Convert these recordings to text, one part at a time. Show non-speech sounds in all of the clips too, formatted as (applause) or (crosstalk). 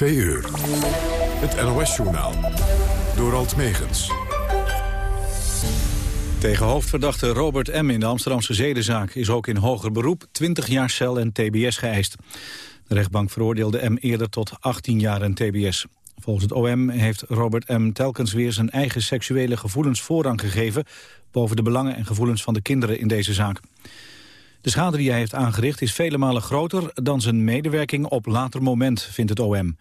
Twee uur. Het NOS-journaal. Door Alt Megens. Tegen hoofdverdachte Robert M. in de Amsterdamse zedenzaak... is ook in hoger beroep 20 jaar cel en tbs geëist. De rechtbank veroordeelde M. eerder tot 18 jaar en tbs. Volgens het OM heeft Robert M. telkens weer zijn eigen seksuele gevoelens voorrang gegeven... boven de belangen en gevoelens van de kinderen in deze zaak. De schade die hij heeft aangericht is vele malen groter dan zijn medewerking op later moment, vindt het OM.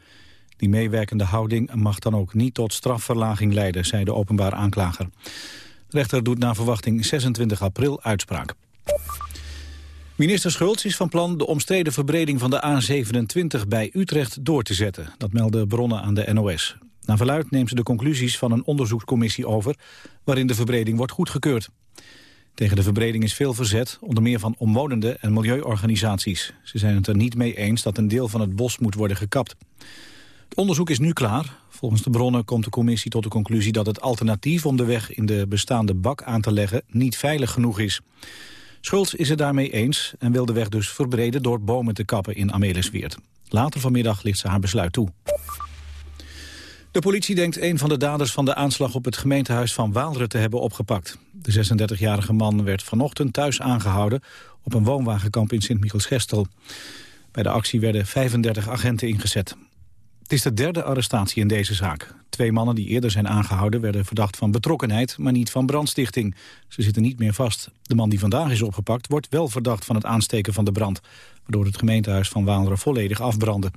Die meewerkende houding mag dan ook niet tot strafverlaging leiden, zei de openbaar aanklager. De rechter doet na verwachting 26 april uitspraak. Minister Schultz is van plan de omstreden verbreding van de A27 bij Utrecht door te zetten. Dat melden bronnen aan de NOS. Na verluid neemt ze de conclusies van een onderzoekscommissie over... waarin de verbreding wordt goedgekeurd. Tegen de verbreding is veel verzet, onder meer van omwonenden en milieuorganisaties. Ze zijn het er niet mee eens dat een deel van het bos moet worden gekapt. Het onderzoek is nu klaar. Volgens de bronnen komt de commissie tot de conclusie dat het alternatief om de weg in de bestaande bak aan te leggen niet veilig genoeg is. Schultz is het daarmee eens en wil de weg dus verbreden door bomen te kappen in Amelisweert. Later vanmiddag ligt ze haar besluit toe. De politie denkt een van de daders van de aanslag op het gemeentehuis van Waalre te hebben opgepakt. De 36-jarige man werd vanochtend thuis aangehouden op een woonwagenkamp in Sint-Michielsgestel. Bij de actie werden 35 agenten ingezet. Het is de derde arrestatie in deze zaak. Twee mannen die eerder zijn aangehouden werden verdacht van betrokkenheid, maar niet van brandstichting. Ze zitten niet meer vast. De man die vandaag is opgepakt wordt wel verdacht van het aansteken van de brand, waardoor het gemeentehuis van Waalre volledig afbrandde.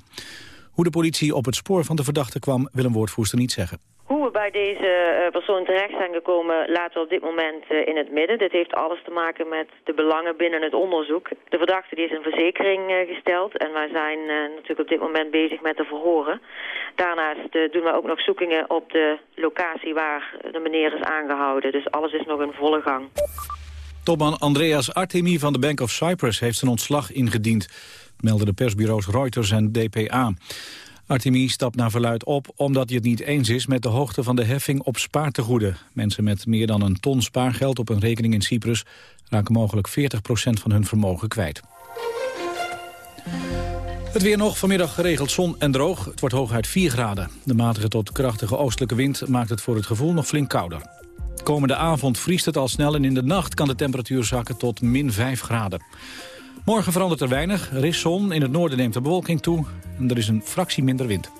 Hoe de politie op het spoor van de verdachte kwam, wil een woordvoerster niet zeggen. Hoe we bij deze uh, persoon terecht zijn gekomen laten we op dit moment uh, in het midden. Dit heeft alles te maken met de belangen binnen het onderzoek. De verdachte die is in verzekering uh, gesteld en wij zijn natuurlijk op dit moment bezig met de verhoren. Daarnaast doen we ook nog zoekingen op de locatie waar de meneer is aangehouden. Dus alles is nog in volle gang. Topman Andreas Artemi van de Bank of Cyprus heeft zijn ontslag ingediend melden de persbureaus Reuters en DPA. Artemi stapt naar verluid op omdat hij het niet eens is met de hoogte van de heffing op spaartegoeden. Mensen met meer dan een ton spaargeld op een rekening in Cyprus raken mogelijk 40% van hun vermogen kwijt. Het weer nog, vanmiddag geregeld zon en droog. Het wordt hooguit 4 graden. De matige tot krachtige oostelijke wind maakt het voor het gevoel nog flink kouder. Komende avond vriest het al snel en in de nacht kan de temperatuur zakken tot min 5 graden. Morgen verandert er weinig. Er is zon, in het noorden neemt de bewolking toe en er is een fractie minder wind.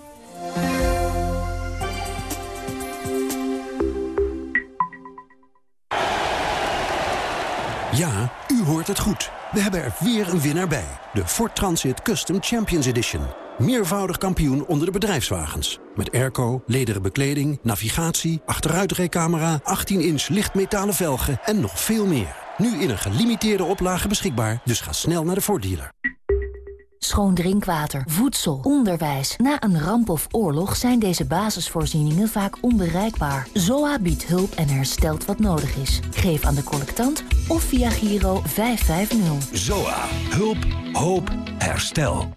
Ja, u hoort het goed. We hebben er weer een winnaar bij. De Ford Transit Custom Champions Edition. Meervoudig kampioen onder de bedrijfswagens. Met airco, lederen bekleding, navigatie, achteruitrijcamera... 18-inch lichtmetalen velgen en nog veel meer. Nu in een gelimiteerde oplage beschikbaar, dus ga snel naar de voordealer. Schoon drinkwater, voedsel, onderwijs. Na een ramp of oorlog zijn deze basisvoorzieningen vaak onbereikbaar. ZOA biedt hulp en herstelt wat nodig is. Geef aan de collectant of via Giro 550. ZOA. Hulp, hoop, herstel.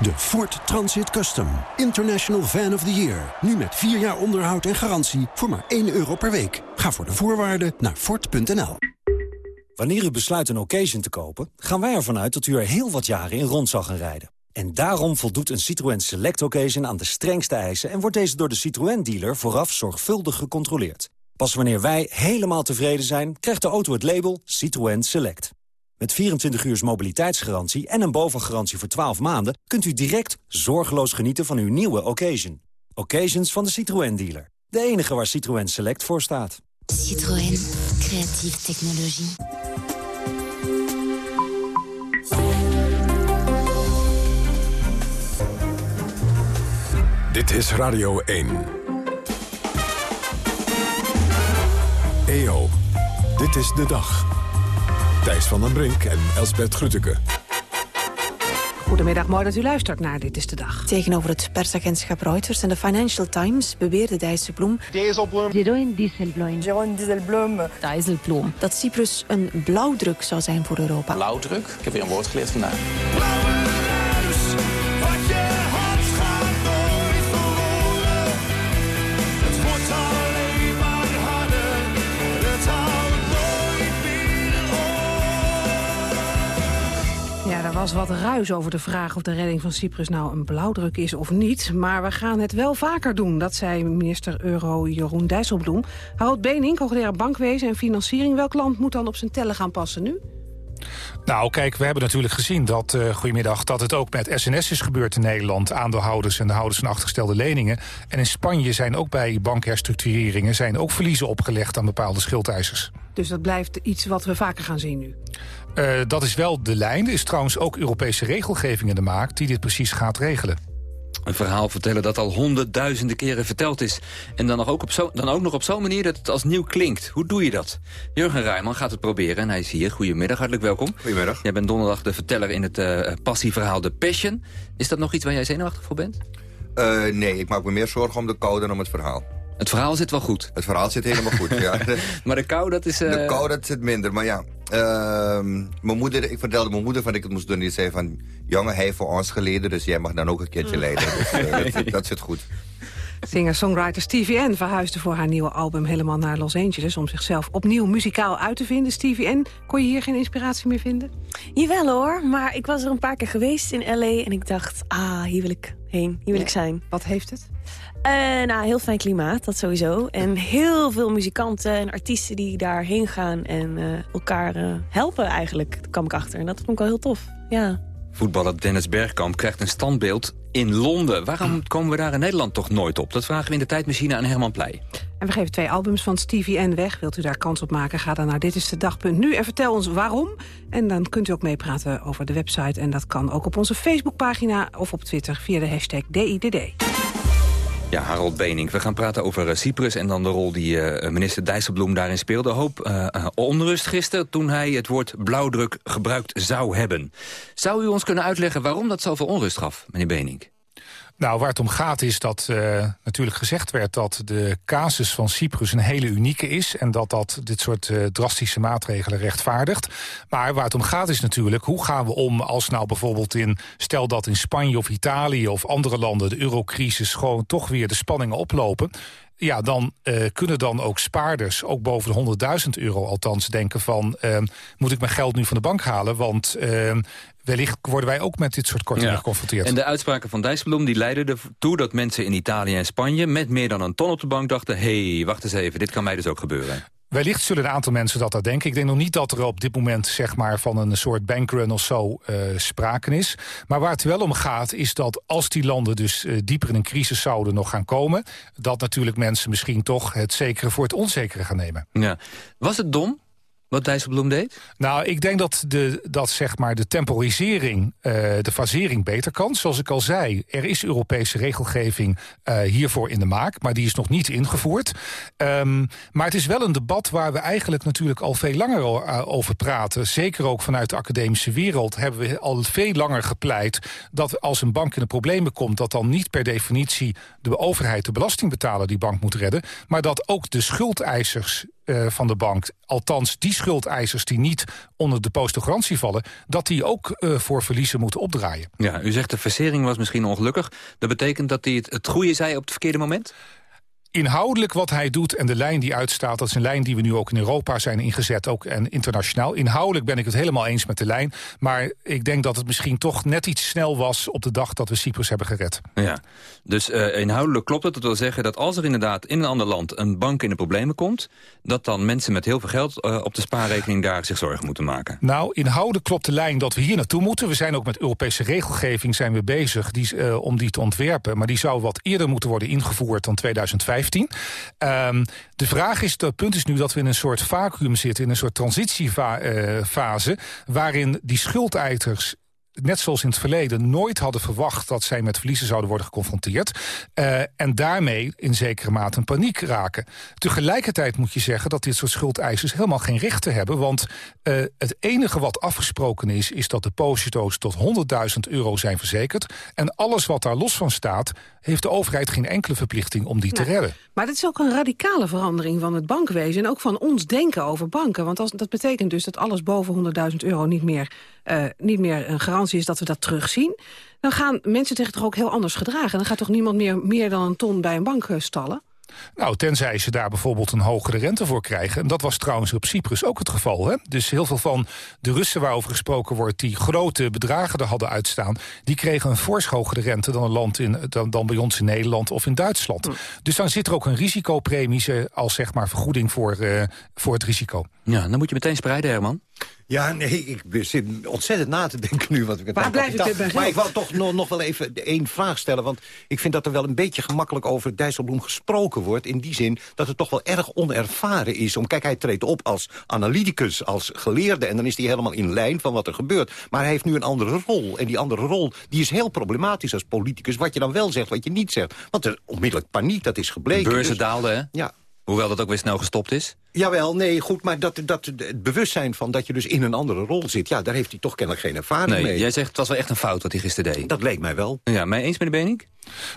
De Ford Transit Custom. International Van of the Year. Nu met 4 jaar onderhoud en garantie voor maar 1 euro per week. Ga voor de voorwaarden naar Ford.nl. Wanneer u besluit een occasion te kopen... gaan wij ervan uit dat u er heel wat jaren in rond zal gaan rijden. En daarom voldoet een Citroën Select Occasion aan de strengste eisen... en wordt deze door de Citroën-dealer vooraf zorgvuldig gecontroleerd. Pas wanneer wij helemaal tevreden zijn... krijgt de auto het label Citroën Select. Met 24 uur mobiliteitsgarantie en een bovengarantie voor 12 maanden... kunt u direct zorgeloos genieten van uw nieuwe occasion. Occasions van de Citroën dealer. De enige waar Citroën Select voor staat. Citroën. Creatieve technologie. Dit is Radio 1. EO, dit is de dag. Thijs van den Brink en Elsbert Grütke. Goedemiddag, mooi dat u luistert naar Dit is de Dag. Tegenover het persagentschap Reuters en de Financial Times beweerde Dijsselbloem... Dijsselbloem. Jeroen Dijsselbloem. Jeroen Dijsselbloem. Dijsselbloem. Dat Cyprus een blauwdruk zou zijn voor Europa. Blauwdruk? Ik heb weer een woord geleerd vandaag. Was wat ruis over de vraag of de redding van Cyprus nou een blauwdruk is of niet. Maar we gaan het wel vaker doen, dat zei minister Euro Jeroen Dijsselbloem. Harold Benink, hoogleraar bankwezen en financiering. Welk land moet dan op zijn tellen gaan passen nu? Nou, kijk, we hebben natuurlijk gezien dat, uh, goedemiddag, dat het ook met SNS is gebeurd in Nederland. Aandeelhouders en de houders van achtergestelde leningen. En in Spanje zijn ook bij bankherstructureringen zijn ook verliezen opgelegd aan bepaalde schuldeisers. Dus dat blijft iets wat we vaker gaan zien nu? Uh, dat is wel de lijn. Er is trouwens ook Europese regelgeving in de maak die dit precies gaat regelen. Een verhaal vertellen dat al honderdduizenden keren verteld is. En dan, nog ook, op zo, dan ook nog op zo'n manier dat het als nieuw klinkt. Hoe doe je dat? Jurgen Rijman gaat het proberen en hij is hier. Goedemiddag, hartelijk welkom. Goedemiddag. Jij bent donderdag de verteller in het uh, passieverhaal The Passion. Is dat nog iets waar jij zenuwachtig voor bent? Uh, nee, ik maak me meer zorgen om de code dan om het verhaal. Het verhaal zit wel goed. Het verhaal zit helemaal goed, ja. (laughs) maar de kou, dat is... Uh... De kou, dat zit minder. Maar ja, uh, mijn moeder, ik vertelde mijn moeder van ik het moest doen. Die zei van, jongen, hij heeft voor ons geleden, dus jij mag dan ook een keertje leiden. Dus, uh, dat, (laughs) dat zit goed. Singer-songwriter Stevie N verhuisde voor haar nieuwe album helemaal naar Los Angeles... om zichzelf opnieuw muzikaal uit te vinden. Stevie N, kon je hier geen inspiratie meer vinden? Jawel hoor, maar ik was er een paar keer geweest in L.A. en ik dacht, ah, hier wil ik heen, hier wil Ja. ik zijn. Wat heeft het? Eh, nou, heel fijn klimaat, dat sowieso. En heel veel muzikanten en artiesten die daarheen gaan en eh, elkaar eh, helpen eigenlijk, kwam ik achter. En dat vond ik wel heel tof, ja. Voetballer Dennis Bergkamp krijgt een standbeeld in Londen. Waarom komen we daar in Nederland toch nooit op? Dat vragen we in de tijdmachine aan Herman Pleij. En we geven twee albums van Stevie N weg. Wilt u daar kans op maken, ga dan naar Dit is de Dag.nu en vertel ons waarom. En dan kunt u ook meepraten over de website. En dat kan ook op onze Facebookpagina of op Twitter via de hashtag DIDD. Ja, Harold Benink. We gaan praten over eh, Cyprus en dan de rol die eh, minister Dijsselbloem daarin speelde. Hoop eh, onrust gisteren toen hij het woord blauwdruk gebruikt zou hebben. Zou u ons kunnen uitleggen waarom dat zoveel onrust gaf, meneer Benink? Nou, waar het om gaat is dat uh, natuurlijk gezegd werd... dat de casus van Cyprus een hele unieke is... en dat dat dit soort uh, drastische maatregelen rechtvaardigt. Maar waar het om gaat is natuurlijk... hoe gaan we om als nou bijvoorbeeld in... stel dat in Spanje of Italië of andere landen... de eurocrisis gewoon toch weer de spanningen oplopen ja, dan uh, kunnen dan ook spaarders, ook boven de 100.000 euro althans, denken van... Uh, moet ik mijn geld nu van de bank halen? Want uh, wellicht worden wij ook met dit soort kortingen ja. geconfronteerd. En de uitspraken van Dijsselbloem die leidden ertoe dat mensen in Italië en Spanje... met meer dan een ton op de bank dachten... hé, hey, wacht eens even, dit kan mij dus ook gebeuren. Wellicht zullen een aantal mensen dat daar denken. Ik denk nog niet dat er op dit moment zeg maar, van een soort bankrun of zo uh, sprake is. Maar waar het wel om gaat is dat als die landen dus uh, dieper in een crisis zouden nog gaan komen... dat natuurlijk mensen misschien toch het zekere voor het onzekere gaan nemen. Ja. Was het dom? Wat Dijsselbloem deed? Nou, ik denk dat, de, dat zeg maar de temporisering, uh, de fasering beter kan. Zoals ik al zei, er is Europese regelgeving uh, hiervoor in de maak... maar die is nog niet ingevoerd. Um, maar het is wel een debat waar we eigenlijk natuurlijk al veel langer over praten. Zeker ook vanuit de academische wereld hebben we al veel langer gepleit... dat als een bank in de problemen komt... dat dan niet per definitie de overheid de belastingbetaler die bank moet redden... maar dat ook de schuldeisers uh, van de bank, althans die schuldeisers die niet onder de postgarantie vallen, dat die ook uh, voor verliezen moeten opdraaien. Ja, u zegt de versering was misschien ongelukkig. Dat betekent dat hij het, het goede zei op het verkeerde moment? Inhoudelijk wat hij doet en de lijn die uitstaat... dat is een lijn die we nu ook in Europa zijn ingezet, ook en internationaal. Inhoudelijk ben ik het helemaal eens met de lijn. Maar ik denk dat het misschien toch net iets snel was... op de dag dat we Cyprus hebben gered. Ja, dus uh, inhoudelijk klopt het. Dat wil zeggen dat als er inderdaad in een ander land... een bank in de problemen komt... dat dan mensen met heel veel geld uh, op de spaarrekening... daar zich zorgen moeten maken. Nou, inhoudelijk klopt de lijn dat we hier naartoe moeten. We zijn ook met Europese regelgeving zijn we bezig die, uh, om die te ontwerpen. Maar die zou wat eerder moeten worden ingevoerd dan 2015. Um, de vraag is, het punt is nu dat we in een soort vacuüm zitten... in een soort transitiefase... Uh, waarin die schuldeiters net zoals in het verleden nooit hadden verwacht... dat zij met verliezen zouden worden geconfronteerd. Uh, en daarmee in zekere mate een paniek raken. Tegelijkertijd moet je zeggen dat dit soort schuldeisers... helemaal geen rechten hebben. Want uh, het enige wat afgesproken is... is dat deposito's tot 100.000 euro zijn verzekerd. En alles wat daar los van staat... heeft de overheid geen enkele verplichting om die te redden. Maar dit is ook een radicale verandering van het bankwezen... en ook van ons denken over banken. Want als, dat betekent dus dat alles boven 100.000 euro niet meer, uh, niet meer een garantie is... dat we dat terugzien. Dan gaan mensen zich toch ook heel anders gedragen. Dan gaat toch niemand meer, meer dan een ton bij een bank stallen? Nou, tenzij ze daar bijvoorbeeld een hogere rente voor krijgen. En dat was trouwens op Cyprus ook het geval. Hè? Dus heel veel van de Russen waarover gesproken wordt... die grote bedragen er hadden uitstaan... die kregen een fors hogere rente dan, een land in, dan, dan bij ons in Nederland of in Duitsland. Dus dan zit er ook een risicopremie als zeg maar, vergoeding voor, uh, voor het risico. Ja, dan moet je meteen spreiden, Herman. Ja, nee, ik zit ontzettend na te denken nu wat ik het Waar blijft het bij Maar ik wil toch nog, nog wel even één vraag stellen. Want ik vind dat er wel een beetje gemakkelijk over Dijsselbloem gesproken wordt. In die zin dat het toch wel erg onervaren is. Om, kijk, hij treedt op als analyticus, als geleerde. En dan is hij helemaal in lijn van wat er gebeurt. Maar hij heeft nu een andere rol. En die andere rol die is heel problematisch als politicus. Wat je dan wel zegt, wat je niet zegt. Want er onmiddellijk paniek, dat is gebleken. Beurzen dus, daalden, hè? Ja, Hoewel dat ook weer snel gestopt is? Jawel, nee, goed, maar dat, dat, het bewustzijn van dat je dus in een andere rol zit... ja, daar heeft hij toch kennelijk geen ervaring nee, mee. Jij zegt het was wel echt een fout wat hij gisteren deed. Dat leek mij wel. Ja, mij eens, meneer Benink?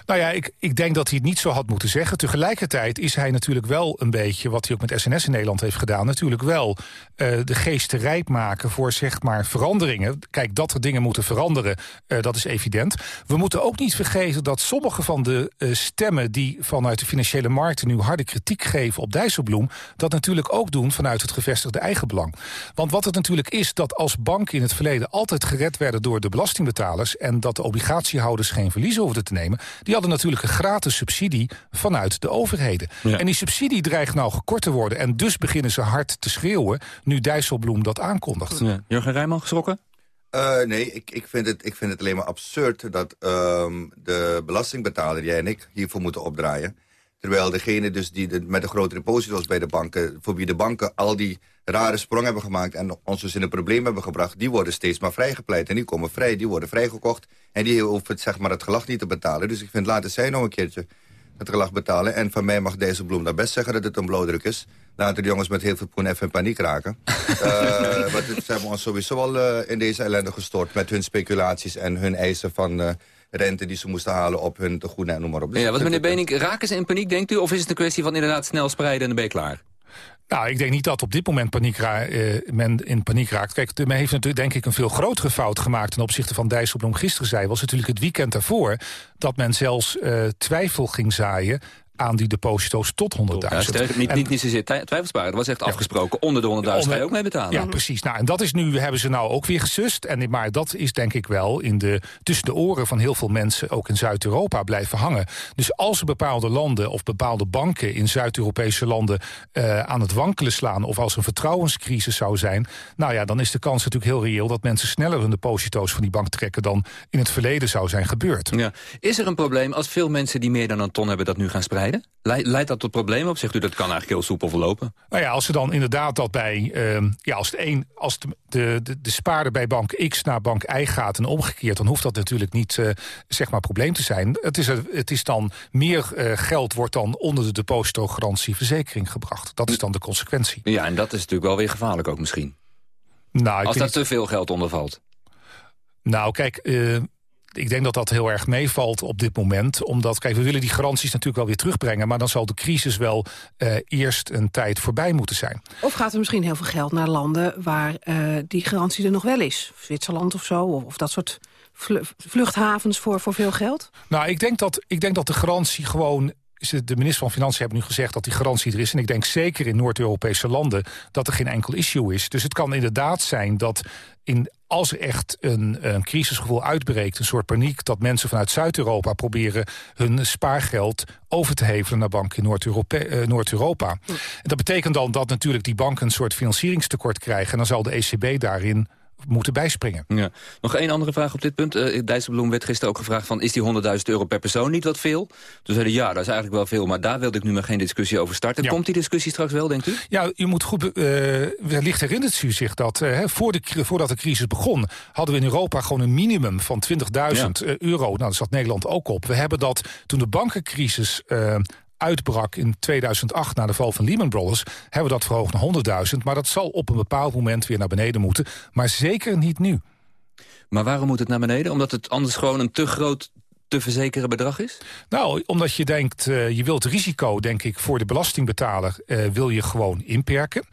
Nou ja, ik, ik denk dat hij het niet zo had moeten zeggen. Tegelijkertijd is hij natuurlijk wel een beetje... wat hij ook met SNS in Nederland heeft gedaan... natuurlijk wel uh, de geest te rijp maken voor zeg maar veranderingen. Kijk, dat er dingen moeten veranderen, uh, dat is evident. We moeten ook niet vergeten dat sommige van de uh, stemmen... die vanuit de financiële markten nu harde kritiek geven op Dijsselbloem... dat natuurlijk ook doen vanuit het gevestigde eigenbelang. Want wat het natuurlijk is, dat als banken in het verleden... altijd gered werden door de belastingbetalers... en dat de obligatiehouders geen verliezen hoefden te nemen die hadden natuurlijk een gratis subsidie vanuit de overheden. Ja. En die subsidie dreigt nou gekort te worden. En dus beginnen ze hard te schreeuwen nu Dijsselbloem dat aankondigt. Ja. Jurgen Rijman geschrokken? Uh, nee, ik, ik, vind het, ik vind het alleen maar absurd dat um, de belastingbetaler, jij en ik, hiervoor moeten opdraaien. Terwijl degene dus die de, met de grote deposito's bij de banken... voor wie de banken al die rare sprong hebben gemaakt... en ons dus in een probleem hebben gebracht... die worden steeds maar vrijgepleit. En die komen vrij, die worden vrijgekocht. En die hoeven zeg maar, het gelag niet te betalen. Dus ik vind, laten zij nog een keertje het gelag betalen. En van mij mag deze bloem daar best zeggen dat het een blauwdruk is. Laten de jongens met heel veel poen even in paniek raken. uh, (laughs) want ze hebben ons sowieso al uh, in deze ellende gestort... met hun speculaties en hun eisen van... Uh, rente die ze moesten halen op hun tegoeden en noem maar op. Dus ja, wat meneer Benink, raken ze in paniek, denkt u? Of is het een kwestie van inderdaad snel spreiden en dan ben je klaar? Nou, ik denk niet dat op dit moment paniek uh, men in paniek raakt. Kijk, men heeft natuurlijk denk ik een veel grotere fout gemaakt... ten opzichte van Dijsselbloem gisteren zei... was natuurlijk het weekend daarvoor dat men zelfs uh, twijfel ging zaaien aan die deposito's tot 100.000. Ja, niet, niet, niet zozeer twijfelsparen. Dat was echt afgesproken. Onder de 100.000 ga je ook mee betalen. Ja, precies. Nou, en dat is nu, hebben ze nou ook weer gesust. En, maar dat is denk ik wel in de, tussen de oren van heel veel mensen... ook in Zuid-Europa blijven hangen. Dus als bepaalde landen of bepaalde banken... in Zuid-Europese landen uh, aan het wankelen slaan... of als een vertrouwenscrisis zou zijn... nou ja, dan is de kans natuurlijk heel reëel... dat mensen sneller hun deposito's van die bank trekken... dan in het verleden zou zijn gebeurd. Ja. Is er een probleem als veel mensen die meer dan een ton hebben... dat nu gaan spreiden? Leidt dat tot problemen op? Zegt u dat kan eigenlijk heel soepel verlopen? Nou ja, als ze dan inderdaad dat bij... Uh, ja, als, het een, als de, de, de, de spaarder bij bank X naar bank Y gaat en omgekeerd... dan hoeft dat natuurlijk niet uh, zeg maar probleem te zijn. Het is, het is dan meer uh, geld wordt dan onder de depositogarantieverzekering gebracht. Dat is dan de consequentie. Ja, en dat is natuurlijk wel weer gevaarlijk ook misschien. Nou, als daar te veel geld onder valt. Nou, kijk, uh, ik denk dat dat heel erg meevalt op dit moment. Omdat, kijk, we willen die garanties natuurlijk wel weer terugbrengen... maar dan zal de crisis wel uh, eerst een tijd voorbij moeten zijn. Of gaat er misschien heel veel geld naar landen... waar uh, die garantie er nog wel is? Zwitserland of zo, of, of dat soort vluchthavens voor, voor veel geld? Nou, ik denk dat, ik denk dat de garantie gewoon de minister van Financiën heeft nu gezegd dat die garantie er is. En ik denk zeker in Noord-Europese landen dat er geen enkel issue is. Dus het kan inderdaad zijn dat in, als er echt een, een crisisgevoel uitbreekt... een soort paniek, dat mensen vanuit Zuid-Europa proberen... hun spaargeld over te hevelen naar banken in Noord-Europa. Uh, Noord en dat betekent dan dat natuurlijk die banken een soort financieringstekort krijgen... en dan zal de ECB daarin moeten bijspringen. Ja. Nog één andere vraag op dit punt. Uh, Dijsselbloem werd gisteren ook gevraagd van... is die 100.000 euro per persoon niet wat veel? Toen zeiden ja, dat is eigenlijk wel veel... maar daar wilde ik nu maar geen discussie over starten. Ja. Komt die discussie straks wel, denkt u? Ja, u moet goed... Uh, wellicht herinnert u zich dat uh, voor de, voordat de crisis begon... hadden we in Europa gewoon een minimum van 20.000 ja. euro. Nou, daar zat Nederland ook op. We hebben dat toen de bankencrisis uitbrak in 2008 na de val van Lehman Brothers... hebben we dat verhoogd naar 100.000. Maar dat zal op een bepaald moment weer naar beneden moeten. Maar zeker niet nu. Maar waarom moet het naar beneden? Omdat het anders gewoon een te groot te verzekeren bedrag is? Nou, omdat je denkt, uh, je wilt risico, denk ik, voor de belastingbetaler uh, wil je gewoon inperken.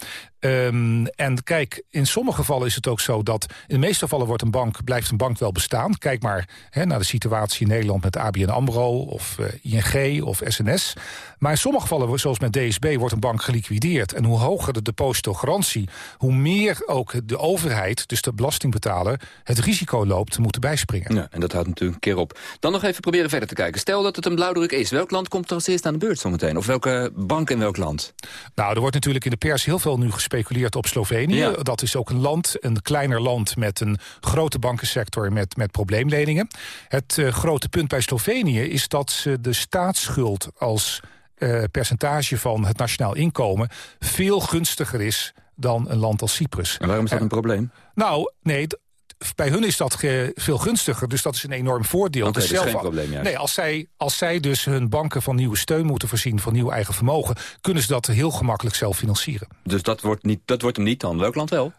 Ehm, en kijk, in sommige gevallen is het ook zo dat... in de meeste gevallen wordt een bank, blijft een bank wel bestaan. Kijk maar naar de situatie in Nederland met ABN AMRO... of ING of SNS. Maar in sommige gevallen, zoals met DSB, wordt een bank geliquideerd. En hoe hoger de depositogarantie... hoe meer ook de overheid, dus de belastingbetaler... het risico loopt te moeten bijspringen. Ja, en dat houdt natuurlijk een keer op. Dan nog even proberen verder te kijken. Stel dat het een blauwdruk is. Welk land komt er als eerst aan de beurt zometeen? Of welke bank in welk land? Nou, er wordt natuurlijk in de pers heel veel nu gespeculeerd op Slovenië. Dat is ook een land, een kleiner land met een grote bankensector met, met probleemleningen. Het uh, grote punt bij Slovenië is dat ze de staatsschuld als uh, percentage van het nationaal inkomen veel gunstiger is dan een land als Cyprus. En waarom is dat een probleem? Nou, nee, bij hun is dat veel gunstiger, dus dat is een enorm voordeel. Okay, dus zelf, geen probleem, juist. Nee, als zij, als zij dus hun banken van nieuwe steun moeten voorzien... van nieuw eigen vermogen, kunnen ze dat heel gemakkelijk zelf financieren. Dus dat wordt, niet, dat wordt hem niet dan? Welk land wel?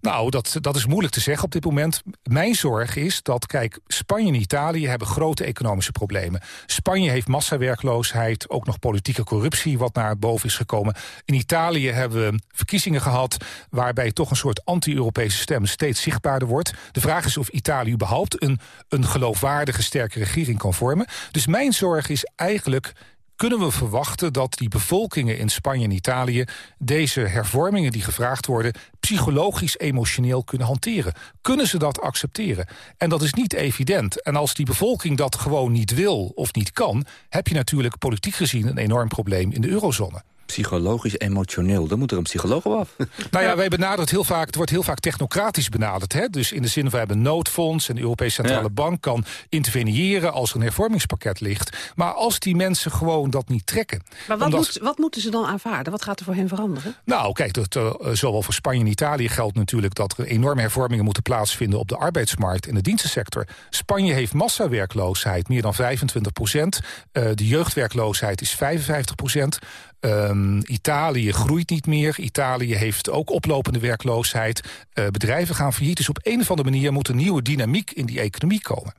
Nou, dat, dat is moeilijk te zeggen op dit moment. Mijn zorg is dat, kijk, Spanje en Italië hebben grote economische problemen. Spanje heeft massawerkloosheid, ook nog politieke corruptie wat naar boven is gekomen. In Italië hebben we verkiezingen gehad waarbij toch een soort anti-Europese stem steeds zichtbaarder wordt. De vraag is of Italië überhaupt een, een geloofwaardige, sterke regering kan vormen. Dus mijn zorg is eigenlijk kunnen we verwachten dat die bevolkingen in Spanje en Italië... deze hervormingen die gevraagd worden... psychologisch, emotioneel kunnen hanteren. Kunnen ze dat accepteren? En dat is niet evident. En als die bevolking dat gewoon niet wil of niet kan... heb je natuurlijk politiek gezien een enorm probleem in de eurozone psychologisch emotioneel. Dan moet er een psycholoog op af. (laughs) Nou ja, wij benaderen het heel vaak, het wordt heel vaak technocratisch benaderd. Hè? Dus in de zin van we hebben een noodfonds en de Europese Centrale Bank kan interveneren als er een hervormingspakket ligt. Maar als die mensen gewoon dat niet trekken. Maar wat, moet, wat moeten ze dan aanvaarden? Wat gaat er voor hen veranderen? Nou, kijk, dat, uh, zowel voor Spanje en Italië geldt natuurlijk dat er enorme hervormingen moeten plaatsvinden op de arbeidsmarkt en de dienstensector. Spanje heeft massawerkloosheid, meer dan 25 procent. Uh, de jeugdwerkloosheid is 55 procent. Um, Italië groeit niet meer. Italië heeft ook oplopende werkloosheid. Uh, bedrijven gaan failliet. Dus op een of andere manier moet een nieuwe dynamiek in die economie komen.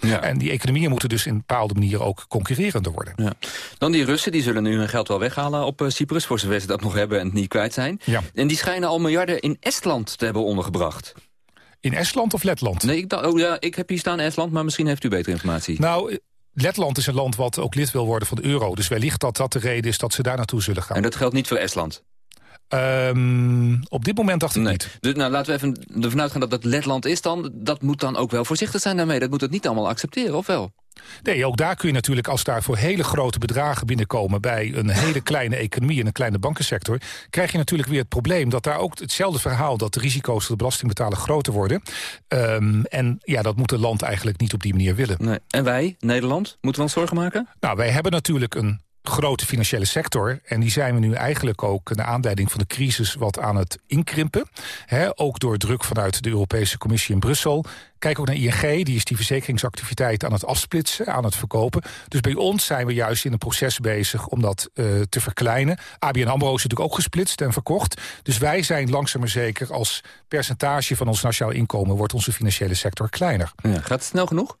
Ja. En die economieën moeten dus in een bepaalde manier ook concurrerender worden. Ja. Dan die Russen, die zullen nu hun geld wel weghalen op uh, Cyprus... voor zover ze dat nog hebben en het niet kwijt zijn. Ja. En die schijnen al miljarden in Estland te hebben ondergebracht. In Estland of Letland? Nee, ik, oh ja, ik heb hier staan Estland, maar misschien heeft u betere informatie. Nou, Letland is een land wat ook lid wil worden van de euro. Dus wellicht dat dat de reden is dat ze daar naartoe zullen gaan. En dat geldt niet voor Estland? Um, op dit moment dacht ik nee. niet. Dus nou, laten we even ervan uitgaan dat dat Letland is dan. Dat moet dan ook wel voorzichtig zijn daarmee. Dat moet het niet allemaal accepteren, of wel? Nee, ook daar kun je natuurlijk, als daar voor hele grote bedragen binnenkomen... bij een hele (laughs) kleine economie en een kleine bankensector... krijg je natuurlijk weer het probleem dat daar ook hetzelfde verhaal... dat de risico's voor de belastingbetaler groter worden. Um, en ja, dat moet het land eigenlijk niet op die manier willen. Nee. En wij, Nederland, moeten we ons zorgen maken? Nou, wij hebben natuurlijk een grote financiële sector. En die zijn we nu eigenlijk ook, naar aanleiding van de crisis... wat aan het inkrimpen. Ook door druk vanuit de Europese Commissie in Brussel. Kijk ook naar ING, die is die verzekeringsactiviteit aan het afsplitsen, aan het verkopen. Dus bij ons zijn we juist in een proces bezig om dat uh, te verkleinen. ABN AMRO is natuurlijk ook gesplitst en verkocht. Dus wij zijn langzaam maar zeker als percentage van ons nationaal inkomen... wordt onze financiële sector kleiner. Ja, gaat het snel genoeg?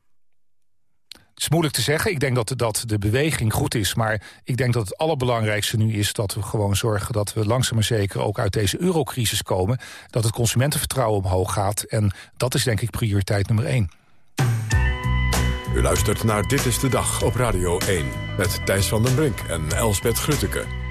Het is moeilijk te zeggen. Ik denk dat, dat de beweging goed is. Maar ik denk dat het allerbelangrijkste nu is dat we gewoon zorgen... dat we langzaam maar zeker ook uit deze eurocrisis komen. Dat het consumentenvertrouwen omhoog gaat. En dat is denk ik prioriteit nummer één. U luistert naar Dit is de Dag op Radio 1. Met Thijs van den Brink en Elsbeth Grutteke.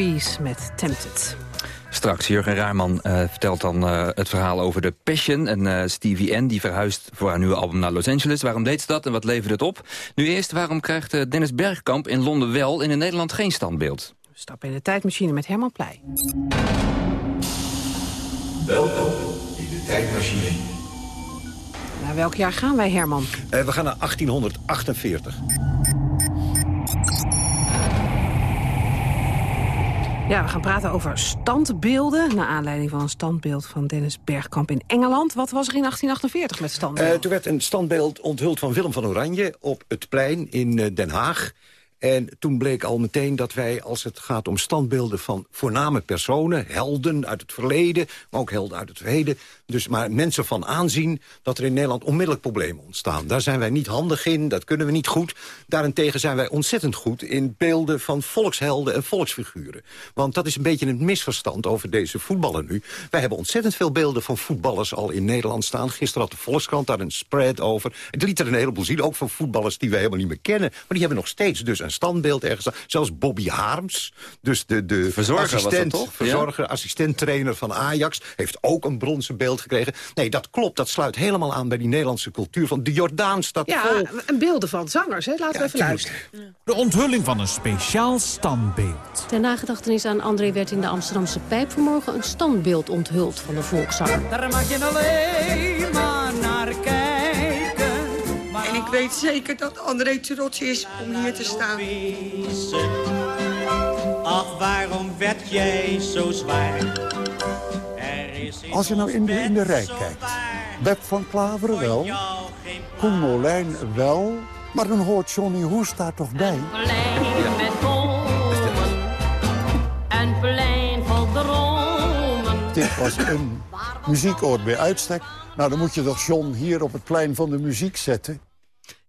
Squeeze met Tempted. Straks, Jurgen Raarman uh, vertelt dan uh, het verhaal over de Passion. En uh, Stevie N die verhuist voor haar nieuwe album naar Los Angeles. Waarom deed ze dat en wat levert het op? Nu eerst, waarom krijgt Dennis Bergkamp in Londen wel... en in Nederland geen standbeeld? Stappen in de tijdmachine met Herman Pleij. Welkom in de tijdmachine. Naar welk jaar gaan wij, Herman? we gaan naar 1848. Ja, we gaan praten over standbeelden. Naar aanleiding van een standbeeld van Dennis Bergkamp in Engeland. Wat was er in 1848 met standbeelden? Uh, toen werd een standbeeld onthuld van Willem van Oranje op het plein in uh, Den Haag. En toen bleek al meteen dat wij, als het gaat om standbeelden van voorname personen... helden uit het verleden, maar ook helden uit het verleden... dus maar mensen van aanzien, dat er in Nederland onmiddellijk problemen ontstaan. Daar zijn wij niet handig in, dat kunnen we niet goed. Daarentegen zijn wij ontzettend goed in beelden van volkshelden en volksfiguren. Want dat is een beetje een misverstand over deze voetballen nu. Wij hebben ontzettend veel beelden van voetballers al in Nederland staan. Gisteren had de Volkskrant daar een spread over. Het liet er een heleboel zien, ook van voetballers die wij helemaal niet meer kennen. Maar die hebben nog steeds dus een standbeeld ergens. Zelfs Bobby Harms, dus de, de verzorger, assistent, toch? verzorger, ja? assistent-trainer van Ajax... heeft ook een bronzen beeld gekregen. Nee, dat klopt. Dat sluit helemaal aan bij die Nederlandse cultuur. van De Jordaan staat ja, vol. en beelden van zangers, hè? laten Ja, we even tuurlijk. luisteren. De onthulling van een speciaal standbeeld. Ter nagedachtenis aan André werd in de Amsterdamse Pijp vanmorgen een standbeeld onthuld van de volkszanger. Daar mag je alleen maar naar kijken. Ik weet zeker dat André trots is om hier te staan. Ach, waarom werd jij zo zwaar? Als je nou in de, in de rij kijkt. Beb van Klaveren wel. Koen Molijn wel. Maar dan hoort Johnny Hoes daar toch bij. Plein met bomen en plein vol dromen. Dit was een muziekoord bij uitstek. Nou, dan moet je toch John hier op het plein van de muziek zetten.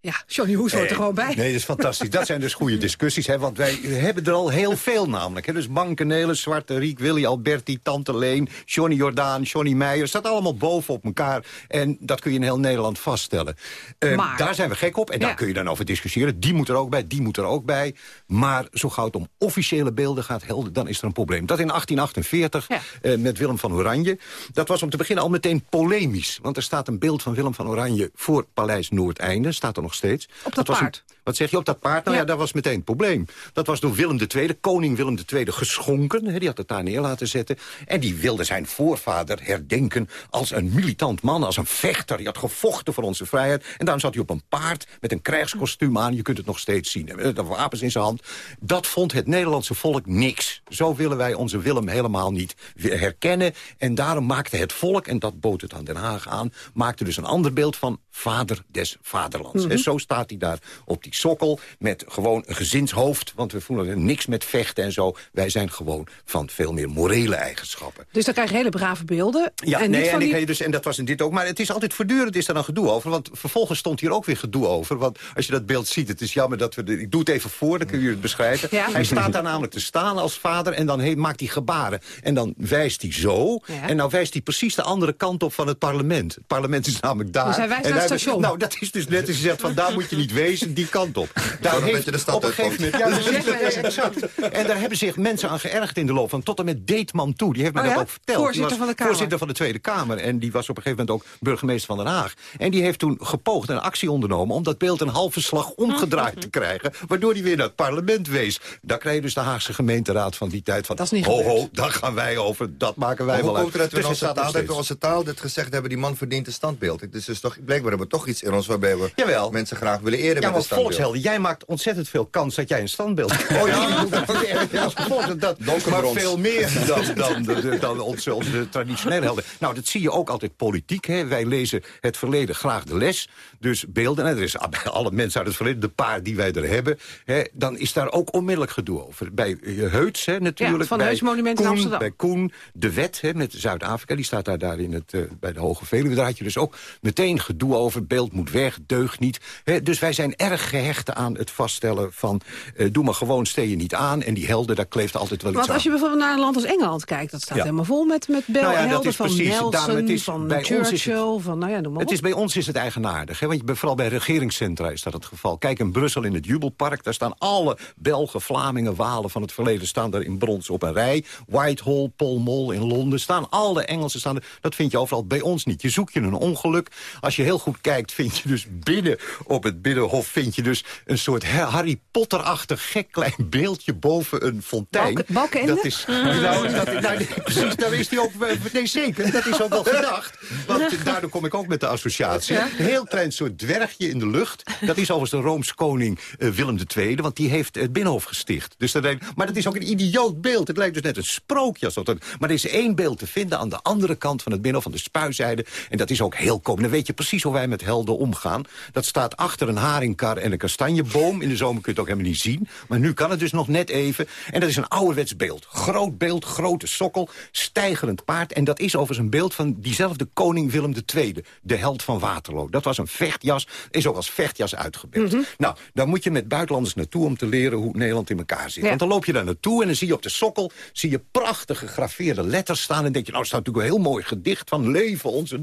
Ja, Johnny Hoes hoort er gewoon bij. Nee, dat is fantastisch. Dat zijn dus goede (laughs) discussies. Hè, want wij hebben er al heel veel namelijk. Hè. Dus Banken, Nelen, Zwarte Riek, Willy Alberti, Tante Leen... Johnny Jordaan, Johnny Meijer. staat allemaal boven op elkaar. En dat kun je in heel Nederland vaststellen. Eh, Maar- Daar zijn we gek op. En daar Ja. kun je dan over discussiëren. Die moet er ook bij, die moet er ook bij. Maar zo gauw het om officiële beelden gaat, helden, dan is er een probleem. Dat in 1848 eh, met Willem van Oranje. Dat was om te beginnen al meteen polemisch. Want er staat een beeld van Willem van Oranje voor Paleis Noordeinde. Staat er nog steeds. Op dat was een- paard. Wat zeg je op dat paard? Nou ja, dat was meteen het probleem. Dat was door Willem II, koning Willem II, geschonken. Die had het daar neer laten zetten. En die wilde zijn voorvader herdenken als een militant man, als een vechter. Die had gevochten voor onze vrijheid. En daarom zat hij op een paard met een krijgskostuum aan. Je kunt het nog steeds zien. De wapens in zijn hand. Dat vond het Nederlandse volk niks. Zo willen wij onze Willem helemaal niet herkennen. En daarom maakte het volk, en dat bood het aan Den Haag aan... maakte dus een ander beeld van vader des vaderlands. Hè, Zo staat hij daar op die sokkel met gewoon een gezinshoofd. Want we voelen niks met vechten en zo. Wij zijn gewoon van veel meer morele eigenschappen. Dus dan krijg je hele brave beelden. Ja, en nee, niet van en, die... ik, dus, en dat was in dit ook. Maar het is altijd voortdurend is er dan gedoe over. Want vervolgens stond hier ook weer gedoe over. Want als je dat beeld ziet, het is jammer dat we... De, ik doe het even voor, dan kun je het beschrijven. Ja. Hij staat daar namelijk te staan als vader en dan he- maakt hij gebaren. En dan wijst hij zo. Ja. En nou wijst hij precies de andere kant op van het parlement. Het parlement is namelijk daar. Dus hij wijst en naar het station. Nou, dat is dus net als je zegt van daar moet je niet wezen, die kant op. (laughs) Daar heeft de stad op een gegeven moment... uitkomt. Ja, precies, (laughs) ja, exact. En daar hebben zich mensen aan geërgerd in de loop van... tot en met Deetman toe. Die heeft mij Oh dat ja? ook verteld. Voorzitter was van de Kamer. Voorzitter van de Tweede Kamer. En die was op een gegeven moment ook burgemeester van Den Haag. En die heeft toen gepoogd een actie ondernomen... om dat beeld een halve slag omgedraaid te krijgen... waardoor hij weer naar het parlement wees. Daar kreeg je dus de Haagse gemeenteraad van die tijd van... Dat is niet ho, ho, daar gaan wij over, dat maken wij wel uit. dat we Dus taal, dat we onze taal dit gezegd hebben... die man verdient een standbeeld. Dus, dus toch, blijkbaar hebben we toch iets in ons waarbij we Jawel. mensen graag willen eren Ja, met een standbeeld. Volkshelden, jij maakt ontzettend veel kans dat jij een standbeeld Oh ja, (laughs) dat, dat maar Donkerbrons. veel meer (laughs) dan, dan, de- de- dan onze, onze traditionele helden. Nou, dat zie je ook altijd politiek. Hè. Wij lezen het verleden graag de les. Dus beelden, en er is bij alle mensen uit het verleden, de paar die wij er hebben... Hè, dan is daar ook onmiddellijk gedoe over. Bij eh, Heuts hè, natuurlijk. Ja, Van bij Heuts Monument in Koen, Amsterdam. Bij Koen, de wet hè, met Zuid-Afrika, die staat daar, daar in het, eh, bij de Hoge Veluwe. Daar had je dus ook meteen gedoe over. Beeld moet weg, deugt niet. Hè, dus wij zijn erg gehecht aan het vaststellen van... eh, doe maar gewoon, stee je niet aan. En die helden, daar kleeft altijd wel iets Want aan. als je bijvoorbeeld naar een land als Engeland kijkt... dat staat Ja. helemaal vol met, met bel Nou ja, dat helden is van precies. Nelson, Daarom, het is- van bij ons is het- Churchill, van nou ja, noem maar Het op. is, bij ons is het eigenaardig. Hè? Want je, vooral bij regeringscentra is dat het geval. Kijk in Brussel in het Jubelpark. Daar staan alle Belgen, Vlamingen, Walen van het verleden... staan daar in brons op een rij. Whitehall, Pall Mall in Londen. Staan alle Engelsen staan er. Dat vind je overal bij ons niet. Je zoekt je een ongeluk. Als je heel goed kijkt, vind je dus binnen op het Binnenhof... vind je dus een soort Harry Potter-achtig gek klein beeldje boven een fontein. Balken- Balkenende? Dat is, (laughs) nou, dat, nou, nee, (laughs) precies, daar is die ook... Nee, zeker, dat is ook wel gedacht. Want daardoor kom ik ook met de associatie. Een heel klein soort dwergje in de lucht. Dat is overigens de Rooms-koning eh, Willem II, want die heeft het Binnenhof gesticht. Dus dat, maar dat is ook een idioot beeld. Het lijkt dus net een sprookje. Als dat, maar er is één beeld te vinden aan de andere kant van het Binnenhof, van de spuizijde. En dat is ook heel komen. Dan weet je precies hoe wij met helden omgaan. Dat staat achter een haringkar en een kastanjeboom. In de zomer kun je het ook helemaal niet zien. Maar nu kan het dus nog net even. En dat is een ouderwets beeld. Groot beeld, grote sokkel, stijgerend paard. En dat is overigens een beeld van diezelfde koning Willem II. De held van Waterloo. Dat was een vechtjas. Is ook als vechtjas uitgebeeld. Mhm. Nou, daar moet je met buitenlanders naartoe om te leren hoe Nederland in elkaar zit. Ja. Want dan loop je daar naartoe en dan zie je op de sokkel... zie je prachtige gegraveerde letters staan. En denk je, nou, staat natuurlijk een heel mooi gedicht van leven ons.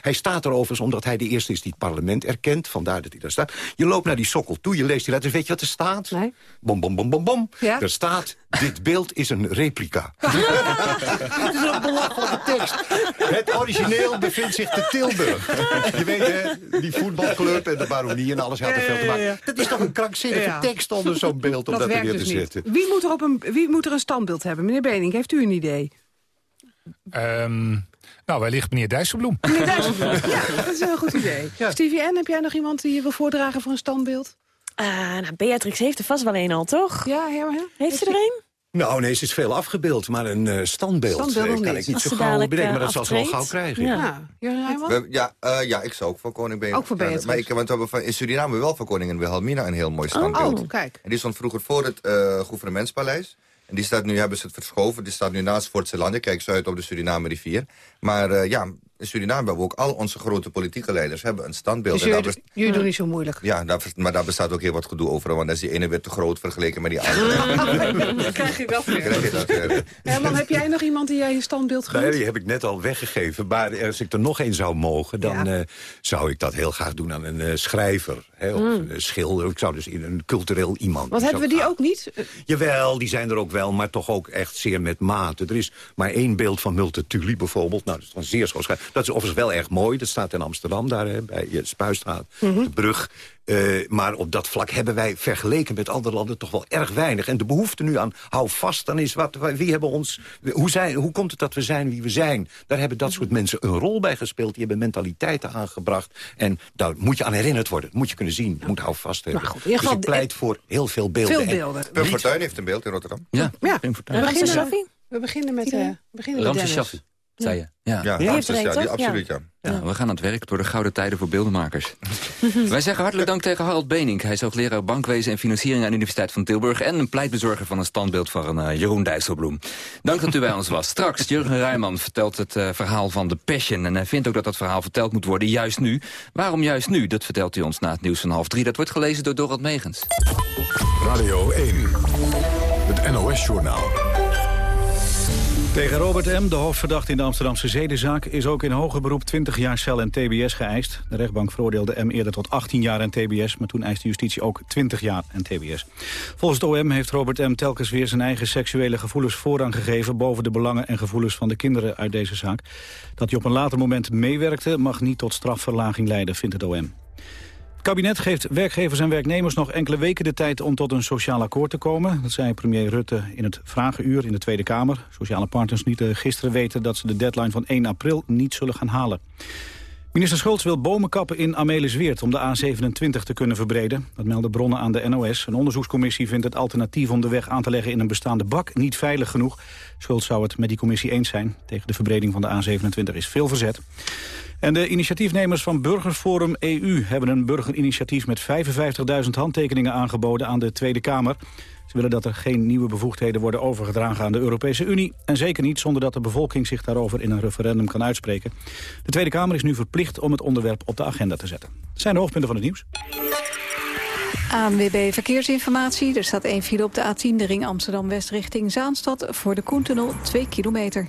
Hij staat er overigens omdat hij de eerste is die het parlement erkent. Vandaar dat hij daar staat. Je loopt naar die sokkel toe, je leest die letters. Weet je wat er staat? Nee. Bom, bom, bom, bom, bom. Ja? Er staat, dit beeld is een replica. (laughs) Het is een belachelijke tekst. Het origineel bevindt zich te Tilburg. Je weet, hè, die voetbalclub en de baronie en alles had er veel te maken. Dat is toch een krankzinnige Ja. tekst onder zo'n beeld om dat, dat dus te niet. zetten. Wie moet, er op een, wie moet er een standbeeld hebben? Meneer Benink, heeft u een idee? Ehm, nou, wellicht meneer Dijsselbloem. Meneer Dijsselbloem. ja, dat is een heel goed idee. (laughs) Stevie N, heb jij nog iemand die je wil voordragen voor een standbeeld? Ah, nou, Beatrix heeft er vast wel een al, toch? Ja, Herman? Heeft ze er een? Nou, nee, ze is veel afgebeeld, maar een eh, standbeeld, Standbeeld eh, kan niet. ik niet Als zo gauw bedenken. Maar dat zal ze wel gauw krijgen. Ja. Ja? We- ja, eh, ja, ik zou ook voor koning Benjamin. Ook voor Beatrix. Maar ik, want we hebben van, in Suriname wel voor koningin Wilhelmina een heel mooi standbeeld. Oh, kijk. En die stond vroeger voor het eh gouvernementspaleis. En die staat nu, hebben ze het verschoven. Die staat nu naast Fort Zeelandia. Kijk zo uit op de Suriname rivier. Maar eh, ja, in Suriname hebben we ook al onze grote politieke leiders hebben een standbeeld. Dus jullie, jullie doen niet zo moeilijk. ja, daar, maar daar bestaat ook heel wat gedoe over. Want dan is die ene weer te groot vergeleken met die (laughs) andere. Dan krijg je wel Dan weer. krijg je dat, eh, Herman, heb jij nog iemand die jij je standbeeld Nee, gunt? die heb ik net al weggegeven. Maar als ik er nog één zou mogen, dan Ja. eh, zou ik dat heel graag doen aan een eh, schrijver. Hè, of Mm. een schilder. Ik zou dus in een cultureel iemand. Want Die hebben we die ook niet? Eh, Jawel, die zijn er ook wel, maar toch ook echt zeer met mate. Er is maar één beeld van Multatuli bijvoorbeeld. Nou, dat is dan zeer schoon schrijven. Dat is overigens wel erg mooi. Dat staat in Amsterdam, daar hè, bij je Spuistraat, Mhm. de brug. Eh, maar op dat vlak hebben wij vergeleken met andere landen toch wel erg weinig. En de behoefte nu aan hou vast, dan is wat, wie hebben ons, hoe, zijn, hoe komt het dat we zijn wie we zijn? Daar hebben dat soort mensen een rol bij gespeeld. Die hebben mentaliteiten aangebracht. En daar moet je aan herinnerd worden. Dat moet je kunnen zien. Je moet hou vast hebben. Nou goed, dus ik pleit voor heel veel beelden. Veel En beelden. Pim Fortuyn heeft een beeld in Rotterdam. Ja, Ja, Pim we beginnen, we beginnen met, eh we beginnen met Dennis. Zei je. Ja. Ja, die, absoluut, ja. Ja, we gaan aan het werk door de gouden tijden voor beeldenmakers. (laughs) Wij zeggen hartelijk dank tegen Harald Benink. Hij is hoogleraar bankwezen en financiering aan de Universiteit van Tilburg... en een pleitbezorger van een standbeeld van eh, Jeroen Dijsselbloem. Dank dat u bij ons was. Straks, Jurgen Rijman vertelt het eh, verhaal van de Passion... en hij vindt ook dat dat verhaal verteld moet worden, juist nu. Waarom juist nu? Dat vertelt hij ons na het nieuws van half drie. Dat wordt gelezen door Dorot Megens. Radio 1, het NOS-journaal. Tegen Robert M., de hoofdverdachte in de Amsterdamse zedenzaak... is ook in hoger beroep 20 jaar cel en tbs geëist. De rechtbank veroordeelde M eerder tot 18 jaar en tbs... maar toen eiste justitie ook 20 jaar en tbs. Volgens het OM heeft Robert M. telkens weer zijn eigen seksuele gevoelens voorrang gegeven... boven de belangen en gevoelens van de kinderen uit deze zaak. Dat hij op een later moment meewerkte... mag niet tot strafverlaging leiden, vindt het OM. Kabinet geeft werkgevers en werknemers nog enkele weken de tijd om tot een sociaal akkoord te komen. Dat zei premier Rutte in het Vragenuur in de Tweede Kamer. Sociale partners lieten gisteren weten dat ze de deadline van 1 april niet zullen gaan halen. Minister Schultz wil bomen kappen in Amelisweert om de A27 te kunnen verbreden. Dat melden bronnen aan de NOS. Een onderzoekscommissie vindt het alternatief om de weg aan te leggen in een bestaande bak niet veilig genoeg. Schultz zou het met die commissie eens zijn. Tegen de verbreding van de A27 is veel verzet. En de initiatiefnemers van Burgerforum EU hebben een burgerinitiatief met 55.000 handtekeningen aangeboden aan de Tweede Kamer. Ze willen dat er geen nieuwe bevoegdheden worden overgedragen aan de Europese Unie. En zeker niet zonder dat de bevolking zich daarover in een referendum kan uitspreken. De Tweede Kamer is nu verplicht om het onderwerp op de agenda te zetten. Dat zijn de hoofdpunten van het nieuws. ANWB Verkeersinformatie. Er staat één file op de A10, de ring Amsterdam-West richting Zaanstad. Voor de Koentunnel 2 kilometer.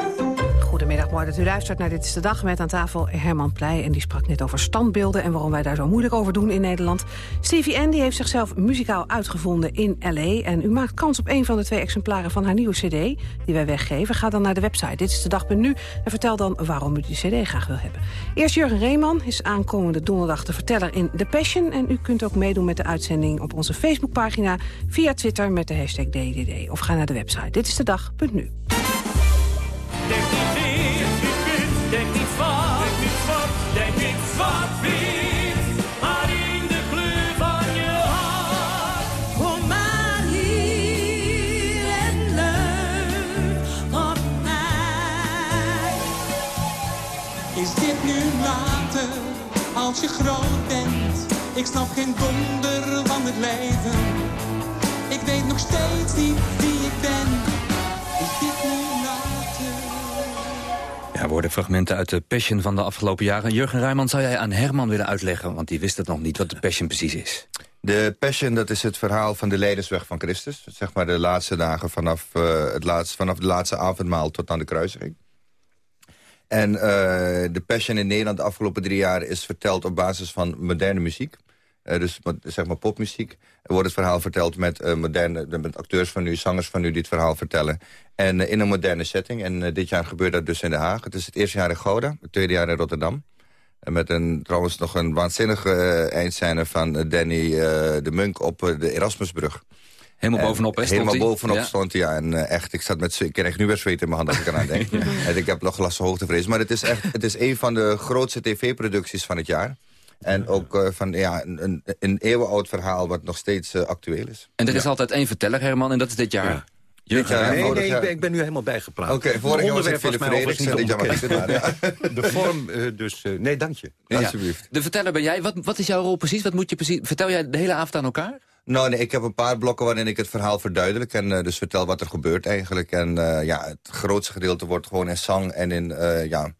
Mooi dat u luistert naar Dit is de Dag met aan tafel Herman Pleij. En die sprak net over standbeelden en waarom wij daar zo moeilijk over doen in Nederland. Stevie die heeft zichzelf muzikaal uitgevonden in L.A. En u maakt kans op een van de twee exemplaren van haar nieuwe cd die wij weggeven. Ga dan naar de website Dit is de Dag.nu en vertel dan waarom u die cd graag wil hebben. Eerst Jurgen Reeman is aankomende donderdag de verteller in The Passion. En u kunt ook meedoen met de uitzending op onze Facebookpagina via Twitter met de hashtag DDD. Of ga naar de website Dit is de Dag.nu. als je groot bent? Ik snap geen donder van het leven. Ik weet nog steeds niet wie ik ben. Is dit nu later? Ja, worden fragmenten uit de Passion van de afgelopen jaren. Jurgen Rijman, zou jij aan Herman willen uitleggen... want die wist het nog niet, wat de Passion precies is? De Passion, dat is het verhaal van de Leidersweg van Christus. Zeg maar de laatste dagen vanaf, eh, het laatste, vanaf de laatste avondmaal tot aan de kruisiging. En eh, de Passion in Nederland de afgelopen drie jaar is verteld op basis van moderne muziek. Eh, dus zeg maar popmuziek. Er wordt het verhaal verteld met, eh, moderne, met acteurs van nu, zangers van nu die het verhaal vertellen. En in een moderne setting. En dit jaar gebeurt dat dus in Den Haag. Het is het eerste jaar in Gouda, het tweede jaar in Rotterdam. En met een, trouwens nog een waanzinnige eindscène van Danny de Munk op de Erasmusbrug. Helemaal En bovenop, hè, Helemaal hij? bovenop Ja. stond hij, ja. En eh, echt, ik, zat met, ik krijg nu weer zweet in mijn hand als ik eraan denk. (laughs) en ik heb nog last van hoogtevrees. Maar het is echt het is een van de grootste tv-producties van het jaar. En ook eh, van ja, een, een, een eeuwenoud verhaal wat nog steeds eh, actueel is. En er is altijd één verteller, Herman, en dat is dit jaar. Jurgen jaar. Nee, ik ben, ik ben nu helemaal bijgepraat. Oké, vorig jaar was Het ik Philip dit maar, De vorm, (laughs) dus... nee, dank je. Ja. Alsjeblieft. De verteller ben jij. Wat, wat is jouw rol precies? Wat moet je precies? Vertel jij de hele avond aan elkaar? Nou, nee, ik heb een paar blokken waarin ik het verhaal verduidelijk. En eh, dus vertel wat er gebeurt eigenlijk. En eh, ja, het grootste gedeelte wordt gewoon in zang en in, eh, ja,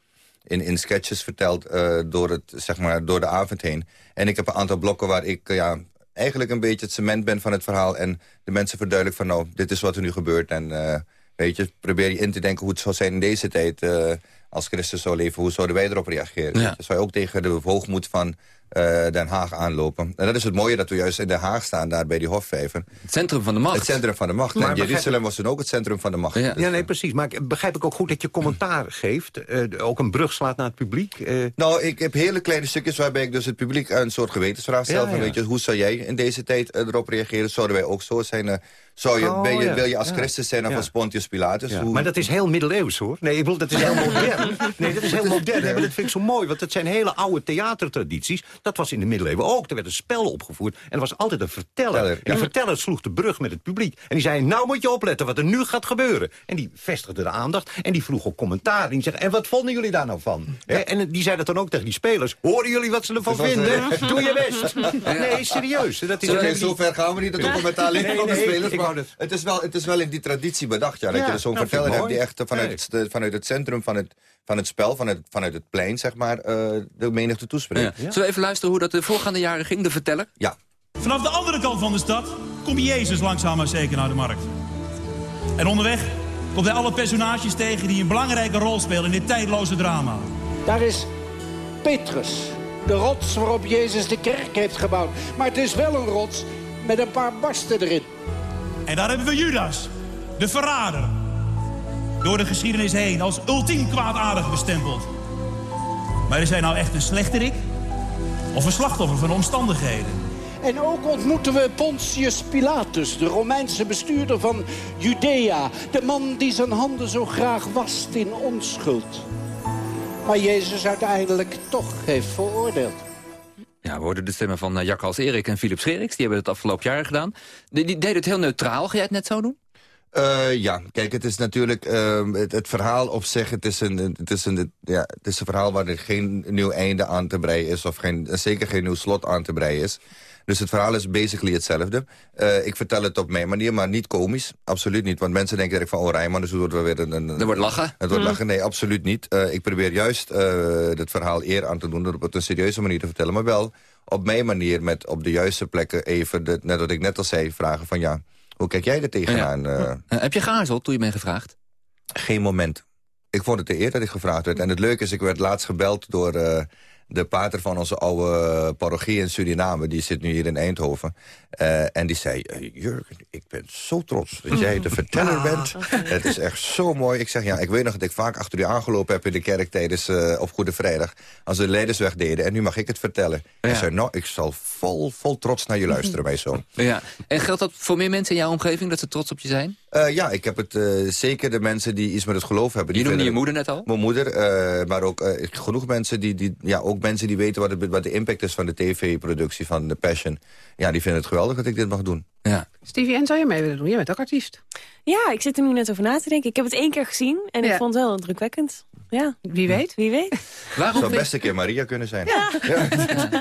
in, in sketches verteld door, het, zeg maar, door de avond heen. En ik heb een aantal blokken waar ik ja, eigenlijk een beetje het cement ben van het verhaal. En de mensen verduidelijk van nou, dit is wat er nu gebeurt. En weet je, probeer je in te denken hoe het zou zijn in deze tijd... als Christus zou leven, hoe zouden wij erop reageren? Ja. Je, zou je ook tegen de hoogmoed van eh, Den Haag aanlopen. En dat is het mooie dat we juist in Den Haag staan, daar bij die Hofvijver. Het centrum van de macht. Het centrum van de macht. Maar en begrijp- Jeruzalem was toen ook het centrum van de macht. Ja. Dus, Ja, nee, precies. Maar ik- begrijp ik ook goed dat je commentaar geeft? eh, ook een brug slaat naar het publiek? eh, Nou, ik heb hele kleine stukjes waarbij ik dus het publiek een soort gewetensvraag stel. Ja, van, ja. Weet je, hoe zou jij in deze tijd erop reageren? Zouden wij ook zo zijn? Zou je, Oh, ben je, ja. wil je als. Christus zijn of als Pontius Pilatus? Hoe- Maar dat is heel middeleeuws, hoor. Nee, ik bedoel, dat is heel (laughs) modern. Nee, dat is heel modern. Nee, maar dat vind ik zo mooi, want dat zijn hele oude theatertradities. Dat was in de middeleeuwen ook. Er werd een spel opgevoerd en er was altijd een verteller. En die verteller sloeg de brug met het publiek. En die zei, nou moet je opletten wat er nu gaat gebeuren. En die vestigde de aandacht en die vroeg ook commentaar. En die zei, en wat vonden jullie daar nou van? En die zei dat dan ook tegen die spelers. Horen jullie wat ze ervan Dat vinden? (laughs) Doe je best. Nee, serieus. Dat is nee, zo ver gaan we niet, dat ook ligt Nee, van de nee, spelers. ik Maar het, is wel, het is wel in die traditie bedacht, ja. Dat Ja, je dus zo'n nou, verteller hebt die echt eh, vanuit, Nee. het, de- vanuit het centrum van het, van het spel, vanuit, vanuit het plein, zeg maar, eh, de menigte Ja. toespreekt. Zullen we even luisteren hoe dat de voorgaande jaren ging, de verteller? Ja. Vanaf de andere kant van de stad komt Jezus langzaam maar zeker naar de markt. En onderweg komt hij alle personages tegen die een belangrijke rol spelen in dit tijdloze drama. Daar is Petrus, de rots waarop Jezus de kerk heeft gebouwd. Maar het is wel een rots met een paar barsten erin. En daar hebben we Judas, de verrader. Door de geschiedenis heen als ultiem kwaadaardig bestempeld. Maar is hij nou echt een slechterik? Of een slachtoffer van de omstandigheden? En ook ontmoeten we Pontius Pilatus, de Romeinse bestuurder van Judea. De man die zijn handen zo graag wast in onschuld. Maar Jezus uiteindelijk toch heeft veroordeeld. Ja, we hoorden de stemmen van uh, Erik en Philip Scheriks. Die hebben het afgelopen jaar gedaan. Die, die deden het heel neutraal. Ga jij het net zo doen? Eh, ja, kijk, het is natuurlijk ehm, het, het verhaal op zich. Het is, een, het, is een, ja, het is een verhaal waar er geen nieuw einde aan te breien is. Of geen, zeker geen nieuw slot aan te breien is. Dus het verhaal is basically hetzelfde. Eh, ik vertel het op mijn manier, maar niet komisch. Absoluut niet, want mensen denken direct van... oh, Rijman, dus het wordt wel weer een... een Er wordt lachen? Het wordt lachen, nee, absoluut niet. Eh, ik probeer juist uh, het verhaal eer aan te doen... door het op een serieuze manier te vertellen, maar wel op mijn manier... met op de juiste plekken even, de, net wat ik net al zei, vragen van... ja, hoe kijk jij er tegenaan? Ja. heb je geaarzeld toen je mij gevraagd? Geen moment. Ik vond het de eer dat ik gevraagd werd. En het leuke is, ik werd laatst gebeld door uh, de pater van onze oude parochie in Suriname. Die zit nu hier in Eindhoven. Uh, en die zei, Jurgen, ik ben zo trots dat jij de verteller ah, bent. Het is echt zo mooi. Ik zeg, ja, ik weet nog dat ik vaak achter u aangelopen heb in de kerk tijdens uh, op Goede Vrijdag. Als we de leidersweg deden. En nu mag ik het vertellen. Ja. Hij zei, nou, ik zal vol, vol trots naar je luisteren, (laughs) mijn zoon. Ja. En geldt dat voor meer mensen in jouw omgeving, dat ze trots op je zijn? Uh, ja, ik heb het uh, zeker de mensen die iets met het geloof hebben. Die je noemde je moeder net al? Mijn moeder, uh, maar ook genoeg mensen die, die, ja, ook mensen die weten wat, het, wat de impact is van de tv-productie van The Passion. Ja, die vinden het geweldig dat ik dit mag doen. Ja. Stevie, en zou je mee willen doen? Jij bent ook artiest. Ja, ik zit er nu net over na te denken. Ik heb het één keer gezien en ik vond het wel indrukwekkend. Ja. Wie weet? Wie weet. Waarom zou best een keer Maria kunnen zijn. Ja. Ja.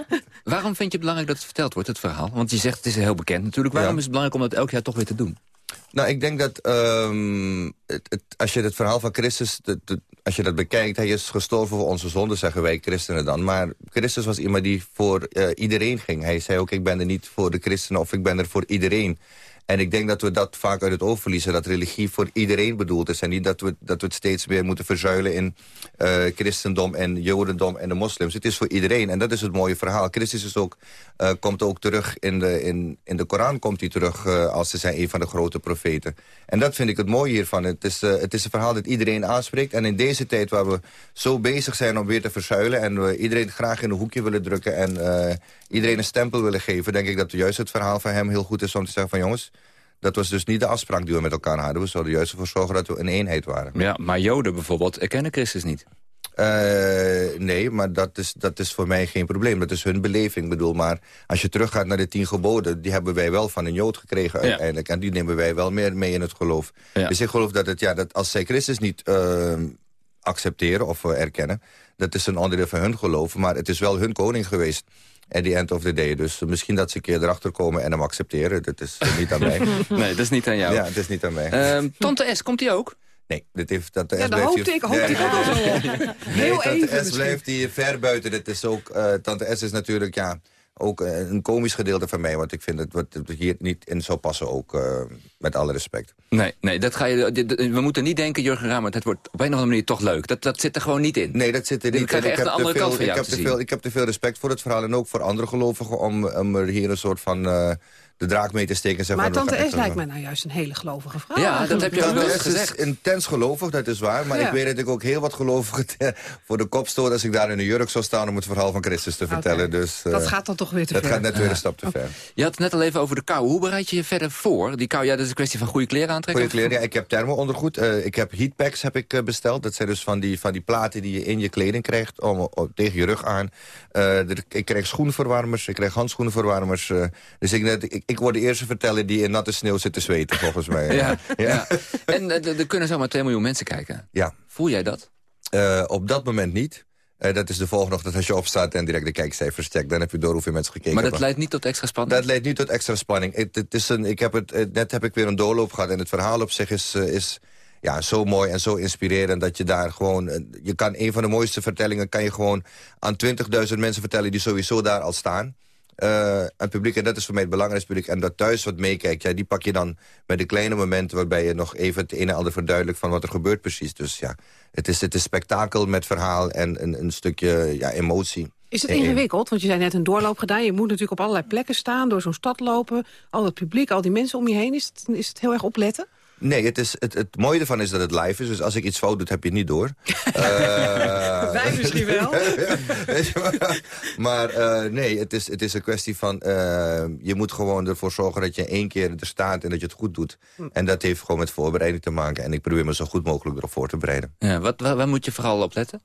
(laughs) Waarom vind je het belangrijk dat het verteld wordt, het verhaal? Want je zegt het is heel bekend natuurlijk. Waarom is het belangrijk om dat elk jaar toch weer te doen? Nou, ik denk dat het, als je het verhaal van Christus, als je dat bekijkt... hij is gestorven voor onze zonden, zeggen wij christenen dan. Maar Christus was iemand die voor uh, iedereen ging. Hij zei ook, ik ben er niet voor de christenen of ik ben er voor iedereen. En ik denk dat we dat vaak uit het oog verliezen. Dat religie voor iedereen bedoeld is. En niet dat we, dat we het steeds meer moeten verzuilen in uh, christendom en jodendom en de moslims. Het is voor iedereen. En dat is het mooie verhaal. Christus is ook, uh, komt ook terug in de, in, in de Koran komt hij terug uh, als ze zijn een van de grote profeten. En dat vind ik het mooie hiervan. Het is, het is een verhaal dat iedereen aanspreekt. En in deze tijd waar we zo bezig zijn om weer te verzuilen... en we iedereen graag in een hoekje willen drukken... en iedereen een stempel willen geven... denk ik dat juist het verhaal van hem heel goed is om te zeggen van... jongens, dat was dus niet de afspraak die we met elkaar hadden. We zouden juist ervoor zorgen dat we een eenheid waren. Ja, maar Joden bijvoorbeeld erkennen Christus niet. Uh, nee, maar dat is, dat is voor mij geen probleem. Dat is hun beleving. Ik bedoel, maar als je teruggaat naar de tien geboden... die hebben wij wel van een Jood gekregen uiteindelijk. Ja. En die nemen wij wel meer mee in het geloof. Ja. Dus ik geloof dat, het, ja, dat als zij Christus niet uh, accepteren of uh, erkennen... dat is een onderdeel van hun geloof. Maar het is wel hun koning geweest at the end of the day. Dus misschien dat ze een keer erachter komen en hem accepteren. Dat is niet aan mij. (laughs) nee, dat is niet aan jou. Ja, het is niet aan mij. Uh, Tante S, komt hij ook? Nee, dit heeft, dat ja, dat hoopte ik, hoopte ik wel zo. Heel nee, even Tante S blijft hier ver buiten. Dit is ook, uh, Tante S is natuurlijk, ja ook eh, een komisch gedeelte van mij. Want ik vind het wat hier niet in zou passen, ook uh, met alle respect. Nee, nee dat ga je, we moeten niet denken, Jurgen Ramert, het wordt op een of andere manier toch leuk. Dat, dat zit er gewoon niet in. Nee, dat zit er niet in. Ik heb, te veel, ik, heb te veel, ik heb te veel respect voor het verhaal en ook voor andere gelovigen... om, om er hier een soort van... Uh, de draak mee te steken. Zeg maar tante S lijkt mij nou juist een hele gelovige vrouw. Ja, dat heb je ook wel eens gezegd. is intens gelovig, dat is waar. Maar ja. ik weet dat ik ook heel wat gelovigen (laughs) voor de kop stoot... als ik daar in de jurk zou staan om het verhaal van Christus te vertellen. Okay. Dus, uh, dat gaat dan toch weer te dat ver. Dat gaat net weer een stap te ver. Je had het net al even over de kou. Hoe bereid je je verder voor? Die kou, ja, dat is een kwestie van goede kleren aantrekken. Goede kleren, ja. Ik heb thermo-ondergoed. Uh, ik heb heatpacks heb ik, uh, besteld. Dat zijn dus van die, van die platen die je in je kleding krijgt... Om, om tegen je rug aan. Ik krijg schoenenverwarmers, ik krijg handschoenenverwarmers. dus ik, ik, ik word de eerste vertellen die in natte sneeuw zitten zweten, volgens mij. (laughs) ja, ja. ja. En uh, er kunnen zomaar 2 miljoen mensen kijken. Ja. Voel jij dat? Uh, op dat moment niet. Uh, dat is de volgende ochtend als je opstaat en direct de kijkcijfers checkt. Dan heb je door hoeveel mensen gekeken Maar dat hebben. leidt niet tot extra spanning? Dat leidt niet tot extra spanning. Het, het is een, ik heb het, net heb ik weer een doorloop gehad. En het verhaal op zich is, is ja, zo mooi en zo inspirerend dat je daar gewoon... Je kan een van de mooiste vertellingen kan je gewoon aan 20.000 mensen vertellen... die sowieso daar al staan. Uh, een publiek, en dat is voor mij het belangrijkste publiek... en dat thuis wat meekijkt, ja, die pak je dan met de kleine momenten... waarbij je nog even het een en ander verduidelijkt van wat er gebeurt precies. Dus ja, het is, het is spektakel met verhaal en een, een stukje ja, emotie. Is het ingewikkeld? Want je zei net een doorloop gedaan. Je moet natuurlijk op allerlei plekken staan, door zo'n stad lopen. Al het publiek, al die mensen om je heen. Is het, is het heel erg opletten? Nee, het, is, het, het mooie ervan is dat het live is. Dus als ik iets fout doe, heb je het niet door. uh, (laughs) Wij misschien wel. (laughs) maar uh, nee, het is, het is een kwestie van... Uh, je moet gewoon ervoor zorgen dat je één keer er staat en dat je het goed doet. Hm. En dat heeft gewoon met voorbereiding te maken. En ik probeer me zo goed mogelijk erop voor te bereiden. Ja, wat, waar, waar moet je vooral op letten?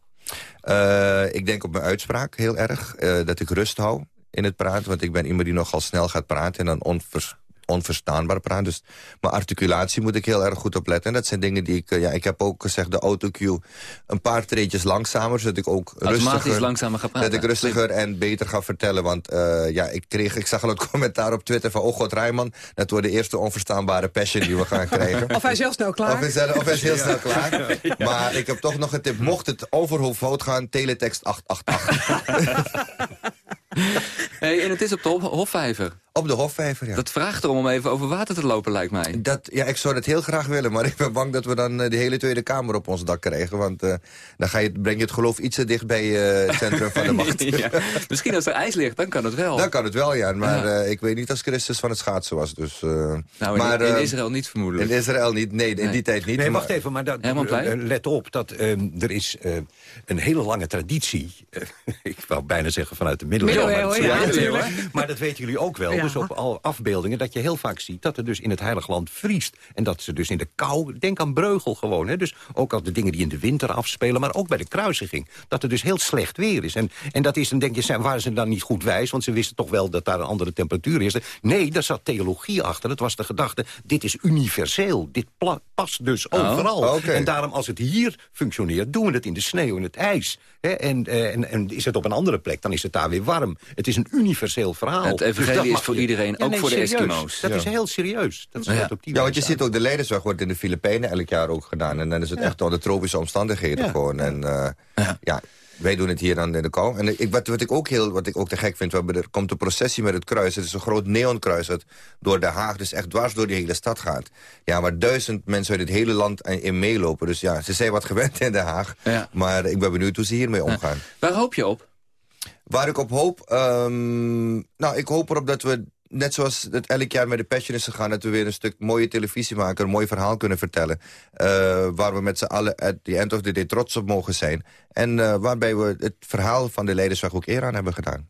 ik denk op mijn uitspraak heel erg. dat ik rust hou in het praten. Want ik ben iemand die nogal snel gaat praten en dan onvers onverstaanbaar praat. Dus mijn articulatie moet ik heel erg goed opletten. En dat zijn dingen die ik... eh, ja, ik heb ook gezegd de autocue een paar treetjes langzamer... zodat ik ook Automatisch rustiger, langzamer gaat praten. Dat ik rustiger en beter ga vertellen. Want eh, ja, ik, kreeg, ik zag al het (laughs) commentaar op Twitter van... oh god, Rijman, dat wordt de eerste onverstaanbare passion die we gaan krijgen. (laughs) Of hij is heel snel klaar. Of hij is, of hij is heel snel klaar. Maar ik heb toch nog een tip. Mocht het overhoofd fout gaan, teletext 888. (laughs) (laughs) Hey, en het is op de Hof- Hofvijver. Op de Hofvijver, ja. Dat vraagt erom om even over water te lopen, lijkt mij. Dat, ja, ik zou dat heel graag willen, maar (laughs) ik ben bang dat we dan eh, de hele Tweede Kamer op ons dak krijgen. Want eh, dan ga je, breng je het geloof iets te dicht bij eh, het centrum van de (laughs) macht. Ja, Misschien als er ijs ligt, dan kan het wel. Dan kan het wel, ja. Maar Ja. eh, ik weet niet als Christus van het schaatsen was. Dus, eh, Nou, in, maar, in Israël niet vermoedelijk. In Israël niet, nee, in die tijd niet. Nee, maar- wacht even, maar dat, let op dat ehm, er is eh, een hele lange traditie. ik wou bijna zeggen vanuit de middeleeuwen. Maar dat- Middeleeuwen, ja, natuurlijk. natuurlijk. Maar dat weten jullie ook wel. Ja. Dus op al afbeeldingen dat je heel vaak ziet dat er dus in het Heilige Land vriest. En dat ze dus in de kou, denk aan Breugel gewoon. Hè, dus ook al de dingen die in de winter afspelen, maar ook bij de kruisiging. Dat er dus heel slecht weer is. En, en dat is, dan denk je, zijn, waren ze dan niet goed wijs? Want ze wisten toch wel dat daar een andere temperatuur is. Nee, daar zat theologie achter. Dat was de gedachte, dit is universeel. Dit past dus Oh, overal. En daarom als het hier functioneert, doen we het in de sneeuw, in het ijs. Hè, en, eh, en, en is het op een andere plek, dan is het daar weer warm. Het is een universeel verhaal. Het evangelie dat is voor je- iedereen, ook voor de. Eskimo's. Dat Ja. is heel serieus. Dat is Ja. wat op die Ja, want je ziet ook, de Leidersweg wordt in de Filipijnen elk jaar ook gedaan. En dan is het echt onder tropische omstandigheden Ja. gewoon. En eh, ja. wij doen het hier dan in de kou. En ik, wat, wat, ik ook heel, wat ik ook te gek vind, we hebben, er komt een processie met het kruis. Het is een groot neonkruis dat door Den Haag, dus echt dwars door die hele stad gaat. Ja, waar duizend mensen uit het hele land in in meelopen. Dus ja, ze zijn wat gewend in Den Haag. Ja. Maar ik ben benieuwd hoe ze hiermee omgaan. Waar hoop je op? Waar ik op hoop? ehm, nou, ik hoop erop dat we, net zoals het elk jaar met de Passion is gegaan... dat we weer een stuk mooie televisie maken, een mooi verhaal kunnen vertellen. eh, waar we met z'n allen at the end of the day trots op mogen zijn. En eh, waarbij we het verhaal van de Leidersweg ook eer aan hebben gedaan.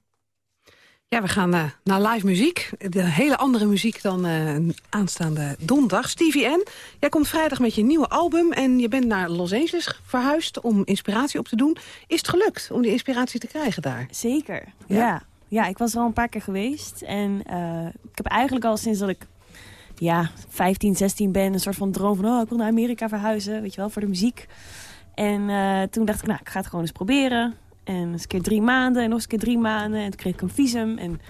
Ja, we gaan eh, naar live muziek. De hele andere muziek dan eh, aanstaande donderdag. Stevie N, jij komt vrijdag met je nieuwe album... en je bent naar Los Angeles verhuisd om inspiratie op te doen. Is het gelukt om die inspiratie te krijgen daar? Zeker, Ja? ja. ja. ik was er al een paar keer geweest. En eh, ik heb eigenlijk al sinds dat ik ja, 15, 16 ben... een soort van droom van, oh, ik wil naar Amerika verhuizen. Weet je wel, voor de muziek. En toen dacht ik, nou, ik ga het gewoon eens proberen. En eens een keer drie maanden en nog eens een keer drie maanden. En toen kreeg ik een visum. En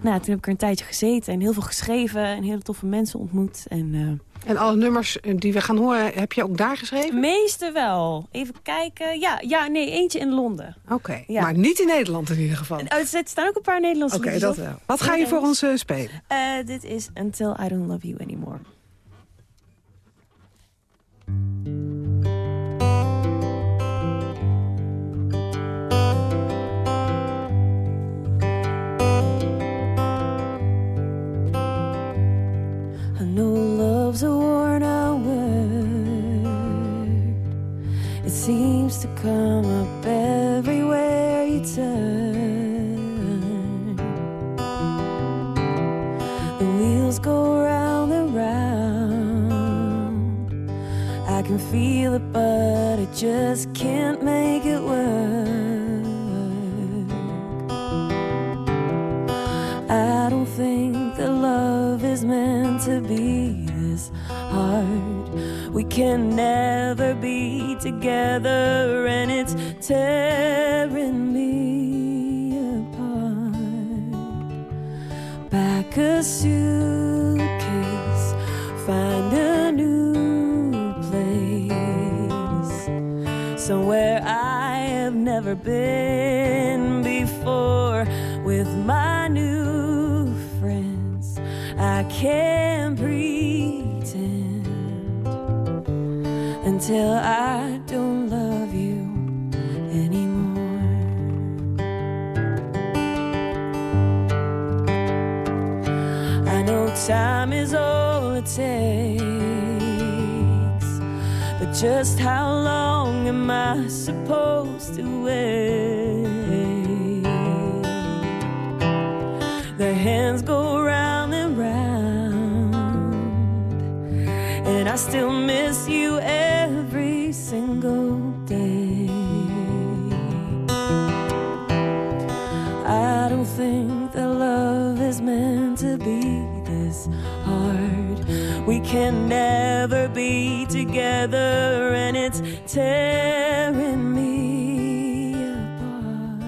nou, toen heb ik er een tijdje gezeten en heel veel geschreven. En hele toffe mensen ontmoet. En, eh, En alle nummers eh, die we gaan horen, heb je ook daar geschreven? meeste wel. Even kijken. Ja, ja, nee, eentje in Londen. Oké, Ja. maar niet in Nederland in ieder geval. Oh, er staan ook een paar Nederlandse Oké, dat wel. Wat ga je voor ons eh, spelen? Dit is Until I Don't Love You Anymore. Know love's a worn out word. It seems to come up everywhere you turn. The wheels go round and round. I can feel it, but I just can't make it work. We can never be together, and it's tearing me apart. Pack a suitcase, find a new place, somewhere I have never been before with my new friends. I can't until I don't love you anymore. I know time is all it takes, but just how long am I supposed to wait? Their hands go round and round, and I still can never be together, and it's tearing me apart.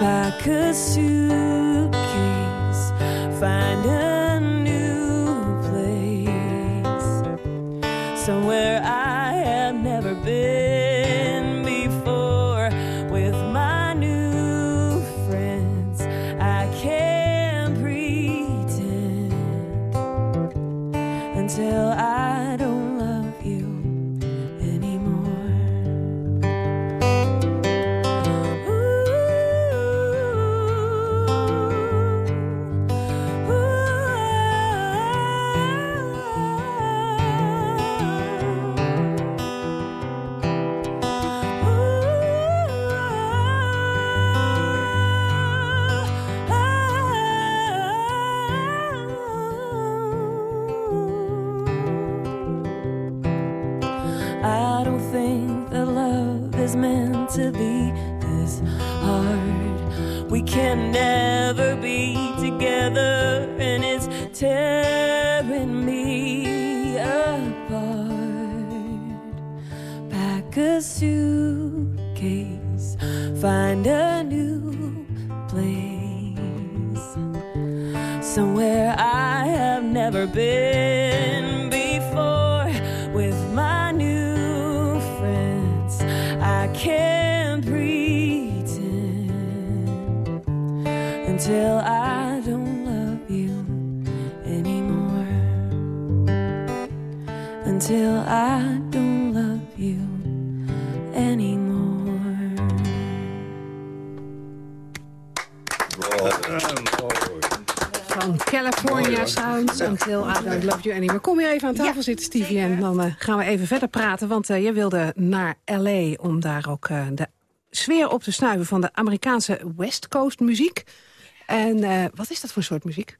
Pack a suitcase, Kom hier even aan tafel zitten, Stevie. En dan eh, gaan we even verder praten. Want eh, je wilde naar L.A. om daar ook eh, de sfeer op te snuiven... van de Amerikaanse West Coast muziek. En wat is dat voor soort muziek?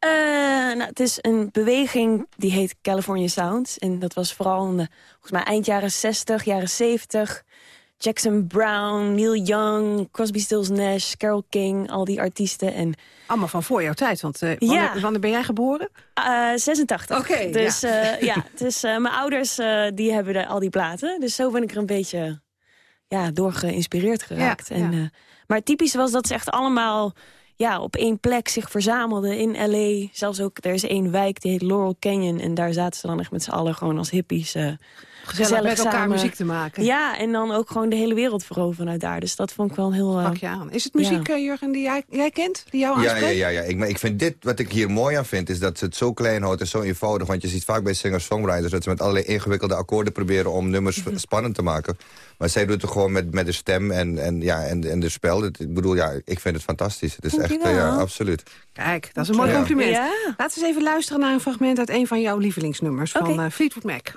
Nou, het is een beweging die heet California Sounds. En dat was vooral in de, volgens mij eind jaren 60, jaren 70. Jackson Brown, Neil Young, Crosby, Stills Nash, Carole King, al die artiesten. En, Allemaal van voor jouw tijd, want eh, wanneer, Ja. wanneer ben jij geboren? eh, 86. Oké, dus ja. eh, ja, dus eh, mijn ouders eh, die hebben de, al die platen. Dus zo ben ik er een beetje ja, door geïnspireerd geraakt. Ja, en, eh, maar het typische was dat ze echt allemaal ja, op één plek zich verzamelden in L.A. Zelfs ook, er is één wijk die heet Laurel Canyon. En daar zaten ze dan echt met z'n allen gewoon als hippies... eh, Gezellig, met elkaar samen. muziek te maken. Ja, en dan ook gewoon de hele wereld veroveren vanuit daar. Dus dat vond ik wel heel... eh, Pak je aan. Is het muziek, eh, Jurgen, die jij, jij kent? Die jou Ja, aanspreekt? ja, ja, ja. Ik, maar ik vind dit, wat ik hier mooi aan vind, is dat ze het zo klein houdt en zo eenvoudig. Want je ziet vaak bij singer-songwriters dat ze met allerlei ingewikkelde akkoorden proberen om nummers Mhm. spannend te maken. Maar zij doet het gewoon met, met de stem en, en, ja, en, en de spel. Ik bedoel, ja, ik vind het fantastisch. Het is echt, eh, ja, absoluut. Kijk, dat is een mooi compliment. Ja. Laten we eens even luisteren naar een fragment uit een van jouw lievelingsnummers van eh, Fleetwood Mac.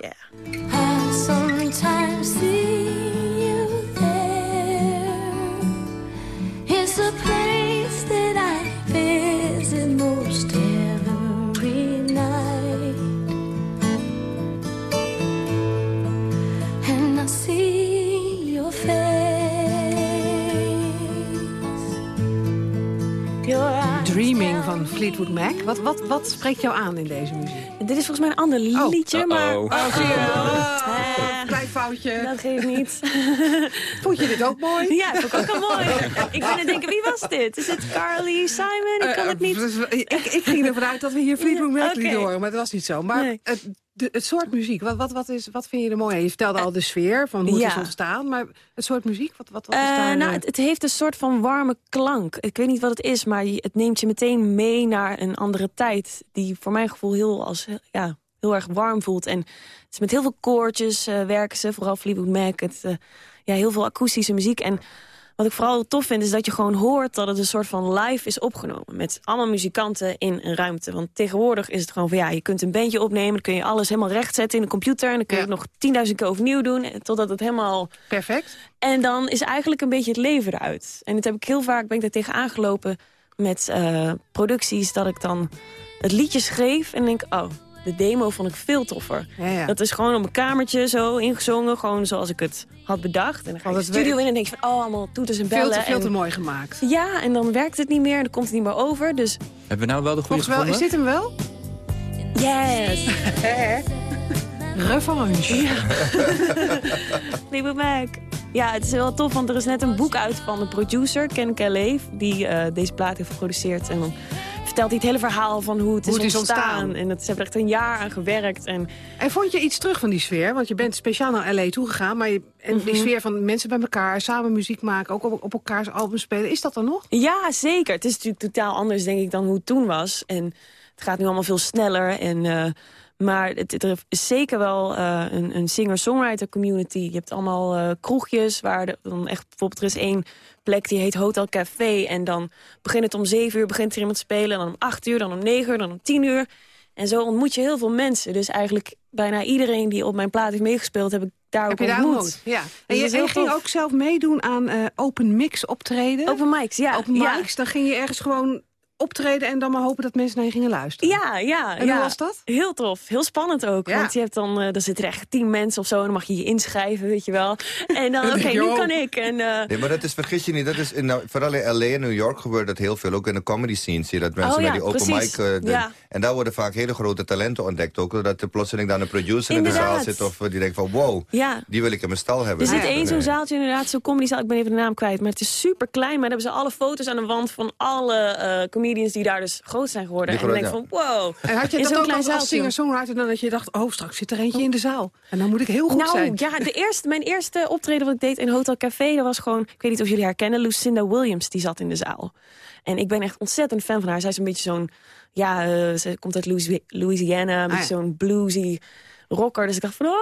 I Dreaming van Fleetwood Mac. Wat, wat, wat spreekt jou aan in deze muziek? Dit is volgens mij een ander liedje, maar... Oh, zie je wel. (laughs) Eh, Klein foutje. Dat geeft niet. (laughs) Vond je dit ook mooi? Ja, vond ik ook wel mooi. ik ben aan het denken, wie was dit? Is het Carly Simon? Ik kan Eh, het niet... eh, ik, ik ging ervan uit dat we hier Fleetwood Mac lieten horen, maar dat was niet zo. Maar Nee. het, de- het soort muziek, wat, wat, wat, is, wat vind je er mooi aan? Je vertelde al de sfeer van hoe het ja. is ontstaan, maar het soort muziek, wat, wat, wat is Eh, daar... nou, eh, het, het heeft een soort van warme klank. Ik weet niet wat het is, maar het neemt je meteen mee naar een andere tijd. Die voor mijn gevoel heel, als, ja, heel erg warm voelt. En het is met heel veel koortjes eh, werken ze, vooral Fleetwood Mac. Het, eh, ja, heel veel akoestische muziek. En wat ik vooral tof vind, is dat je gewoon hoort dat het een soort van live is opgenomen. Met allemaal muzikanten in een ruimte. Want tegenwoordig is het gewoon van ja, je kunt een bandje opnemen. Dan kun je alles helemaal rechtzetten in de computer. En dan kun je het nog 10.000 keer overnieuw doen. eh, Totdat het helemaal... Perfect. En dan is eigenlijk een beetje het leven eruit. En dat heb ik heel vaak, ben ik daar tegen aangelopen met eh, producties. Dat ik dan het liedje schreef en denk, oh, de demo vond ik veel toffer. Ja, ja. Dat is gewoon op mijn kamertje zo ingezongen. Gewoon zoals ik het had bedacht. En dan ga je de studio werkt- in en denk je van, oh, allemaal toeters en veel bellen. te, veel en- te mooi gemaakt. Ja, en dan werkt het niet meer en dan komt het niet meer over. Dus Hebben we nou wel de goede Volgens wel, is gevonden? dit hem wel? Yes! (laughs) Revanche. Ja. (laughs) Lieve Mac. Ja, het is wel tof, want er is net een boek uit van de producer, Ken Kelly, die eh, deze plaat heeft geproduceerd. En dan vertelt hij het hele verhaal van hoe het, Hoe het is, is ontstaan. En dat, ze hebben er echt een jaar aan gewerkt. En En vond je iets terug van die sfeer? Want je bent speciaal naar L.A. toegegaan. Maar je, en die Mhm. sfeer van mensen bij elkaar, samen muziek maken... ook op, op elkaars albums spelen, is dat er nog? Ja, zeker. Het is natuurlijk totaal anders, denk ik, dan hoe het toen was. En het gaat nu allemaal veel sneller. En, eh, maar het, het- er is zeker wel eh, een, een singer-songwriter community. Je hebt allemaal eh, kroegjes waar de- dan echt... Bijvoorbeeld, er is één plek die heet Hotel Café. En dan begint het om zeven uur, begint er iemand te spelen. Dan om acht uur, dan om negen uur, dan om tien uur. En zo ontmoet je heel veel mensen. Dus eigenlijk bijna iedereen die op mijn plaat heeft meegespeeld... heb ik daar Heb ook je daar ontmoet. ontmoet? Ja. Dus En je, en ging ook zelf meedoen aan eh, open mix optreden? Open mics, ja. Open ja. mics, dan ging je ergens gewoon optreden... en dan maar hopen dat mensen naar je gingen luisteren. Ja, ja. En ja. hoe was dat? Heel tof. Heel spannend ook. Ja. Want je hebt dan, eh dan zitten er echt tien mensen of zo... en dan mag je je inschrijven, weet je wel. En dan, (laughs) oké, nu kan ik. En, eh, Nee, maar dat is, vergis je niet, dat is in, nou, vooral in L.A. en New York gebeurt dat heel veel. Ook in de comedy scene zie je dat mensen Oh met ja, die open precies. mic... eh, de- Ja. En daar worden vaak hele grote talenten ontdekt ook. Doordat er plotseling dan een producer in de zaal zit... of die denkt van wow, ja. die wil ik in mijn stal hebben. Er zit één zo'n zaaltje inderdaad, zo'n comedyzaal. Ik ben even de naam kwijt, maar het is super klein. Maar dan hebben ze alle foto's aan de wand van alle eh, comedians... die daar dus groot zijn geworden. En dan denk ik van, wow. En had je dat ook klein als, singer-songwriter... dan dat je dacht, oh, straks zit er eentje in de zaal. En dan moet ik heel goed nou, zijn. ja, de eerste, mijn eerste optreden wat ik deed in Hotel Café... dat was gewoon, ik weet niet of jullie haar kennen... Lucinda Williams, die zat in de zaal. En ik ben echt ontzettend fan van haar. Zij is een beetje zo'n... Ja, eh, ze komt uit Louis- Louisiana, een beetje Ah, ja. zo'n bluesy rocker. Dus ik dacht van, oh,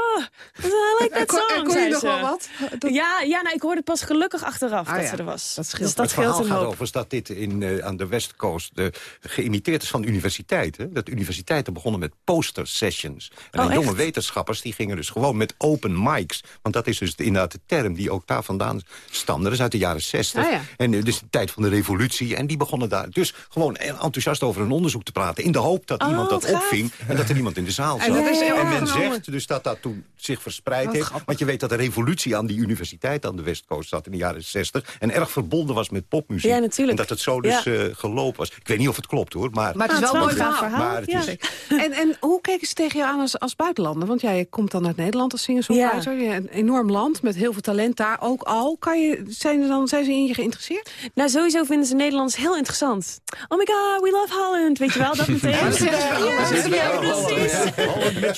I like En that song, en kon je nog wel wat? Ja, ja nou, ik hoorde het pas gelukkig achteraf Ah, dat ja. ze er was. Dat scheelt. dus dat het verhaal scheelt gaat over is dat dit in, eh, aan de West Coast eh, geïmiteerd is van universiteiten. Dat universiteiten begonnen met poster sessions. En Oh, jonge wetenschappers die gingen dus gewoon met open mics. Want dat is dus inderdaad de term die ook daar vandaan stamde. Dat is uit de jaren 60. Ah, ja. En eh, dus de tijd van de revolutie. En die begonnen daar dus gewoon enthousiast over een onderzoek te praten. In de hoop dat Oh, iemand dat gaaf. opving. En dat er iemand in de zaal En zat. dat is en men dus dat dat toen zich verspreid heeft. grappig. Want je weet dat de revolutie aan die universiteit aan de West Coast zat in de jaren 60. En erg verbonden was met popmuziek. Ja, natuurlijk. En dat het zo dus Ja. eh, gelopen was. Ik weet niet of het klopt hoor. Maar, Maar het is Ah, wel het een mooi verhaal. gaaf maar het ja. is, (laughs) En, en hoe keken ze tegen jou aan als, als buitenlander? Want jij komt dan uit Nederland als singer-songwriter. Ja. Een enorm land met heel veel talent daar ook al. Kan je, zijn, ze dan, zijn ze in je geïnteresseerd? Nou, sowieso vinden ze Nederlands heel interessant. Oh my god, we love Holland, weet je wel, dat (laughs) meteen. Ja, wel. Ja, precies.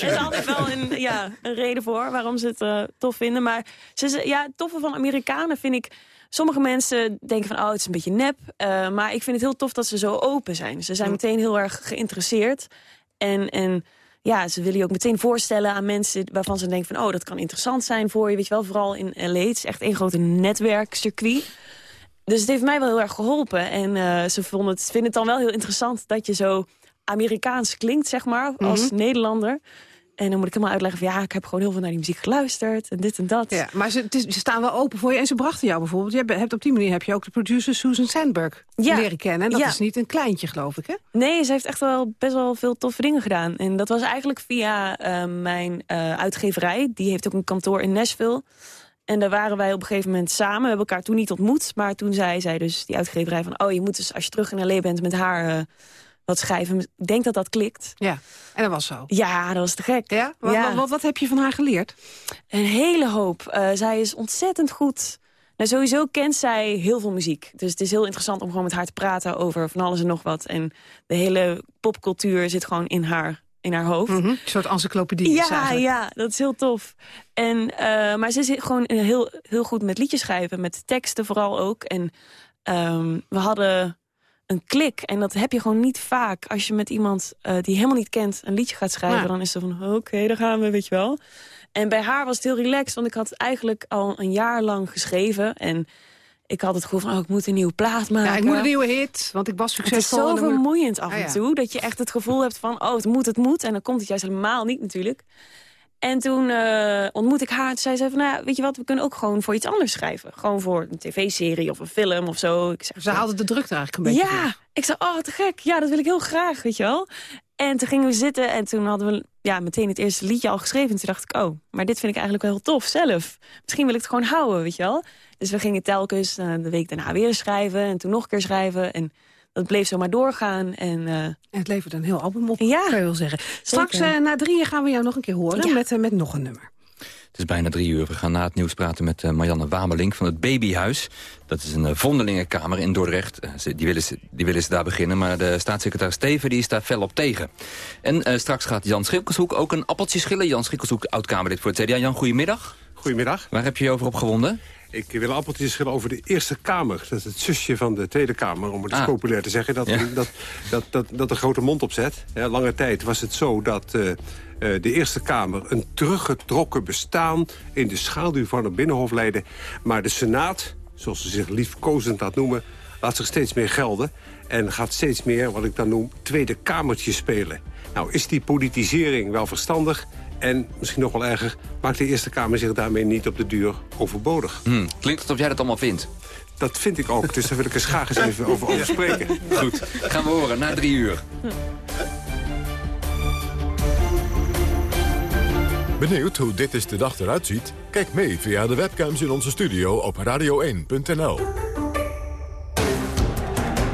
Er is altijd wel (laughs) een, ja, een reden voor waarom ze het eh, tof vinden. Maar ze, ze- ja, het toffe van Amerikanen vind ik... Sommige mensen denken van, oh, het is een beetje nep. eh, maar ik vind het heel tof dat ze zo open zijn. Ze zijn meteen heel erg geïnteresseerd. En, en ja, ze willen je ook meteen voorstellen aan mensen... waarvan ze denken van, oh, dat kan interessant zijn voor je. Weet je wel, vooral in L.A. Het is echt één grote netwerkcircuit. Dus het heeft mij wel heel erg geholpen. En eh, ze vonden het, vinden het dan wel heel interessant dat je zo Amerikaans klinkt, zeg maar, als Mhm. Nederlander. En dan moet ik helemaal uitleggen van ja, ik heb gewoon heel veel naar die muziek geluisterd en dit en dat. Ja, maar ze, het is- ze staan wel open voor je. En ze brachten jou bijvoorbeeld. Je hebt, op die manier heb je ook de producer Susan Sandberg Ja. leren kennen. En dat Ja. is niet een kleintje, geloof ik, hè? Nee, ze heeft echt wel best wel veel toffe dingen gedaan. En dat was eigenlijk via eh, mijn eh, uitgeverij. Die heeft ook een kantoor in Nashville. En daar waren wij op een gegeven moment samen. We hebben elkaar toen niet ontmoet. Maar toen zei zij dus, die uitgeverij, van... oh, je moet dus als je terug in L.A. bent met haar eh, wat schrijven. Ik denk dat dat klikt. Ja, en dat was zo. Ja, dat was te gek. Ja? Wat, Ja. Wat, wat, wat heb je van haar geleerd? Een hele hoop. Eh, zij is ontzettend goed. Nou, sowieso kent zij heel veel muziek. Dus het is heel interessant om gewoon met haar te praten over van alles en nog wat. En de hele popcultuur zit gewoon in haar, in haar hoofd. Mhm, Een soort encyclopedie Ja, eigenlijk. ja, dat is heel tof. En, eh, maar ze is gewoon heel, heel goed met liedjes schrijven. Met teksten vooral ook. En ehm, we hadden een klik. En dat heb je gewoon niet vaak. Als je met iemand eh, die helemaal niet kent een liedje gaat schrijven... Ja. dan is het van, oké, daar gaan we, weet je wel. En bij haar was het heel relaxed. Want ik had eigenlijk al een jaar lang geschreven. En ik had het gevoel van, oh, ik moet een nieuwe plaat maken. Ja, ik moet een nieuwe hit, want ik was Het is succesvol. zo vermoeiend af Ah, en ja. toe. Dat je echt het gevoel hebt van, oh, het moet, het moet. En dan komt het juist helemaal niet natuurlijk. En toen uh, ontmoet ik haar. Toen zei ze van, nou, weet je wat, we kunnen ook gewoon voor iets anders schrijven. Gewoon voor een tv-serie of een film of zo. Ik zeg, Ze haalde de druk er eigenlijk een beetje Ja, ik zei, oh, te gek. Ja, dat wil ik heel graag, weet je wel. En toen gingen we zitten en toen hadden we ja, meteen het eerste liedje al geschreven. En toen dacht ik, oh, maar dit vind ik eigenlijk wel heel tof zelf. Misschien wil ik het gewoon houden, weet je wel. Dus we gingen telkens uh, de week daarna weer schrijven en toen nog een keer schrijven. En dat bleef zomaar doorgaan. En, eh, En het levert een heel album op, Ja. kan je wel zeggen. Straks eh, na drieën gaan we jou nog een keer horen Ja. met, eh, met nog een nummer. Het is bijna drie uur. We gaan na het nieuws praten met eh, Marianne Wamelink van het Babyhuis. Dat is een eh, vondelingenkamer in Dordrecht. Eh, ze- die, willen ze, die willen ze daar beginnen, maar de staatssecretaris Steven die is daar fel op tegen. En eh, straks gaat Jan Schikkelshoek ook een appeltje schillen. Jan Schikkelshoek, oud-Kamerlid voor het CDA. Jan, goedemiddag. Goedemiddag. Waar heb je je over opgewonden? Ik wil een appeltje schillen over de Eerste Kamer. Dat is het zusje van de Tweede Kamer, om het eens Ah. populair te zeggen. Dat, Ja. dat, dat, dat, dat een grote mond opzet. Ja, lange tijd was het zo dat eh, eh, de Eerste Kamer... een teruggetrokken bestaan in de schaduw van het Binnenhof leidde. Maar de Senaat, zoals ze zich liefkozend laat noemen... laat zich steeds meer gelden. En gaat steeds meer, wat ik dan noem, Tweede Kamertje spelen. Nou, is die politisering wel verstandig... En misschien nog wel erger, maakt de Eerste Kamer zich daarmee niet op de duur overbodig. Hm, klinkt alsof jij dat allemaal vindt. Dat vind ik ook, dus daar wil ik eens graag eens even over, over spreken. Goed, gaan we horen na drie uur. Benieuwd hoe dit is de dag eruit ziet? Kijk mee via de webcams in onze studio op radio1.nl.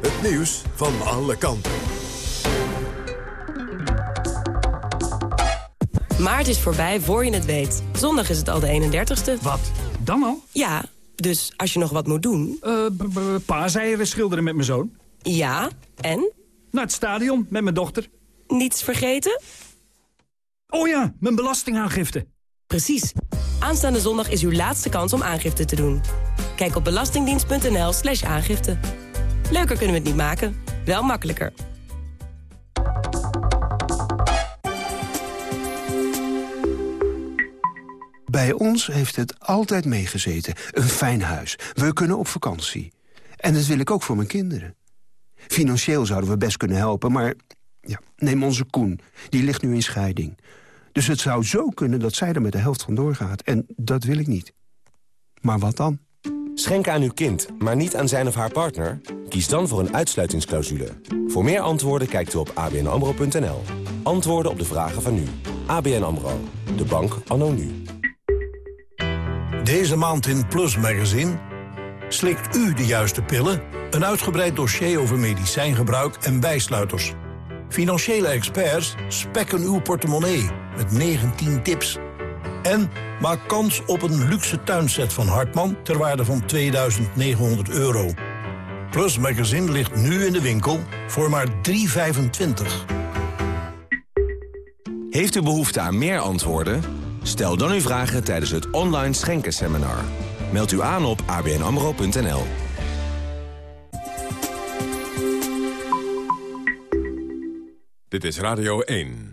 Het nieuws van alle kanten. Maart is voorbij voor je het weet. Zondag is het al de 31ste. Wat? Dan al? Ja, dus als je nog wat moet doen... Uh, paaseieren schilderen met mijn zoon. Ja, en? Naar het stadion met mijn dochter. Niets vergeten? Oh ja, mijn belastingaangifte. Precies. Aanstaande zondag is uw laatste kans om aangifte te doen. Kijk op belastingdienst.nl slash aangifte. Leuker kunnen we het niet maken, wel makkelijker. Bij ons heeft het altijd meegezeten. Een fijn huis. We kunnen op vakantie. En dat wil ik ook voor mijn kinderen. Financieel zouden we best kunnen helpen, maar... Ja, neem onze Koen. Die ligt nu in scheiding. Dus het zou zo kunnen dat zij er met de helft van doorgaat. En dat wil ik niet. Maar wat dan? Schenken aan uw kind, maar niet aan zijn of haar partner? Kies dan voor een uitsluitingsclausule. Voor meer antwoorden kijkt u op abnamro.nl. Antwoorden op de vragen van nu. ABN AMRO. De bank anno nu. Deze maand in Plus Magazine. Slikt u de juiste pillen? Een uitgebreid dossier over medicijngebruik en bijsluiters. Financiële experts spekken uw portemonnee met 19 tips. En maak kans op een luxe tuinset van Hartman ter waarde van 2900 euro. Plus Magazine ligt nu in de winkel voor maar 3,25. Heeft u behoefte aan meer antwoorden? Stel dan uw vragen tijdens het online schenkenseminar. Meld u aan op abnamro.nl. Dit is Radio 1.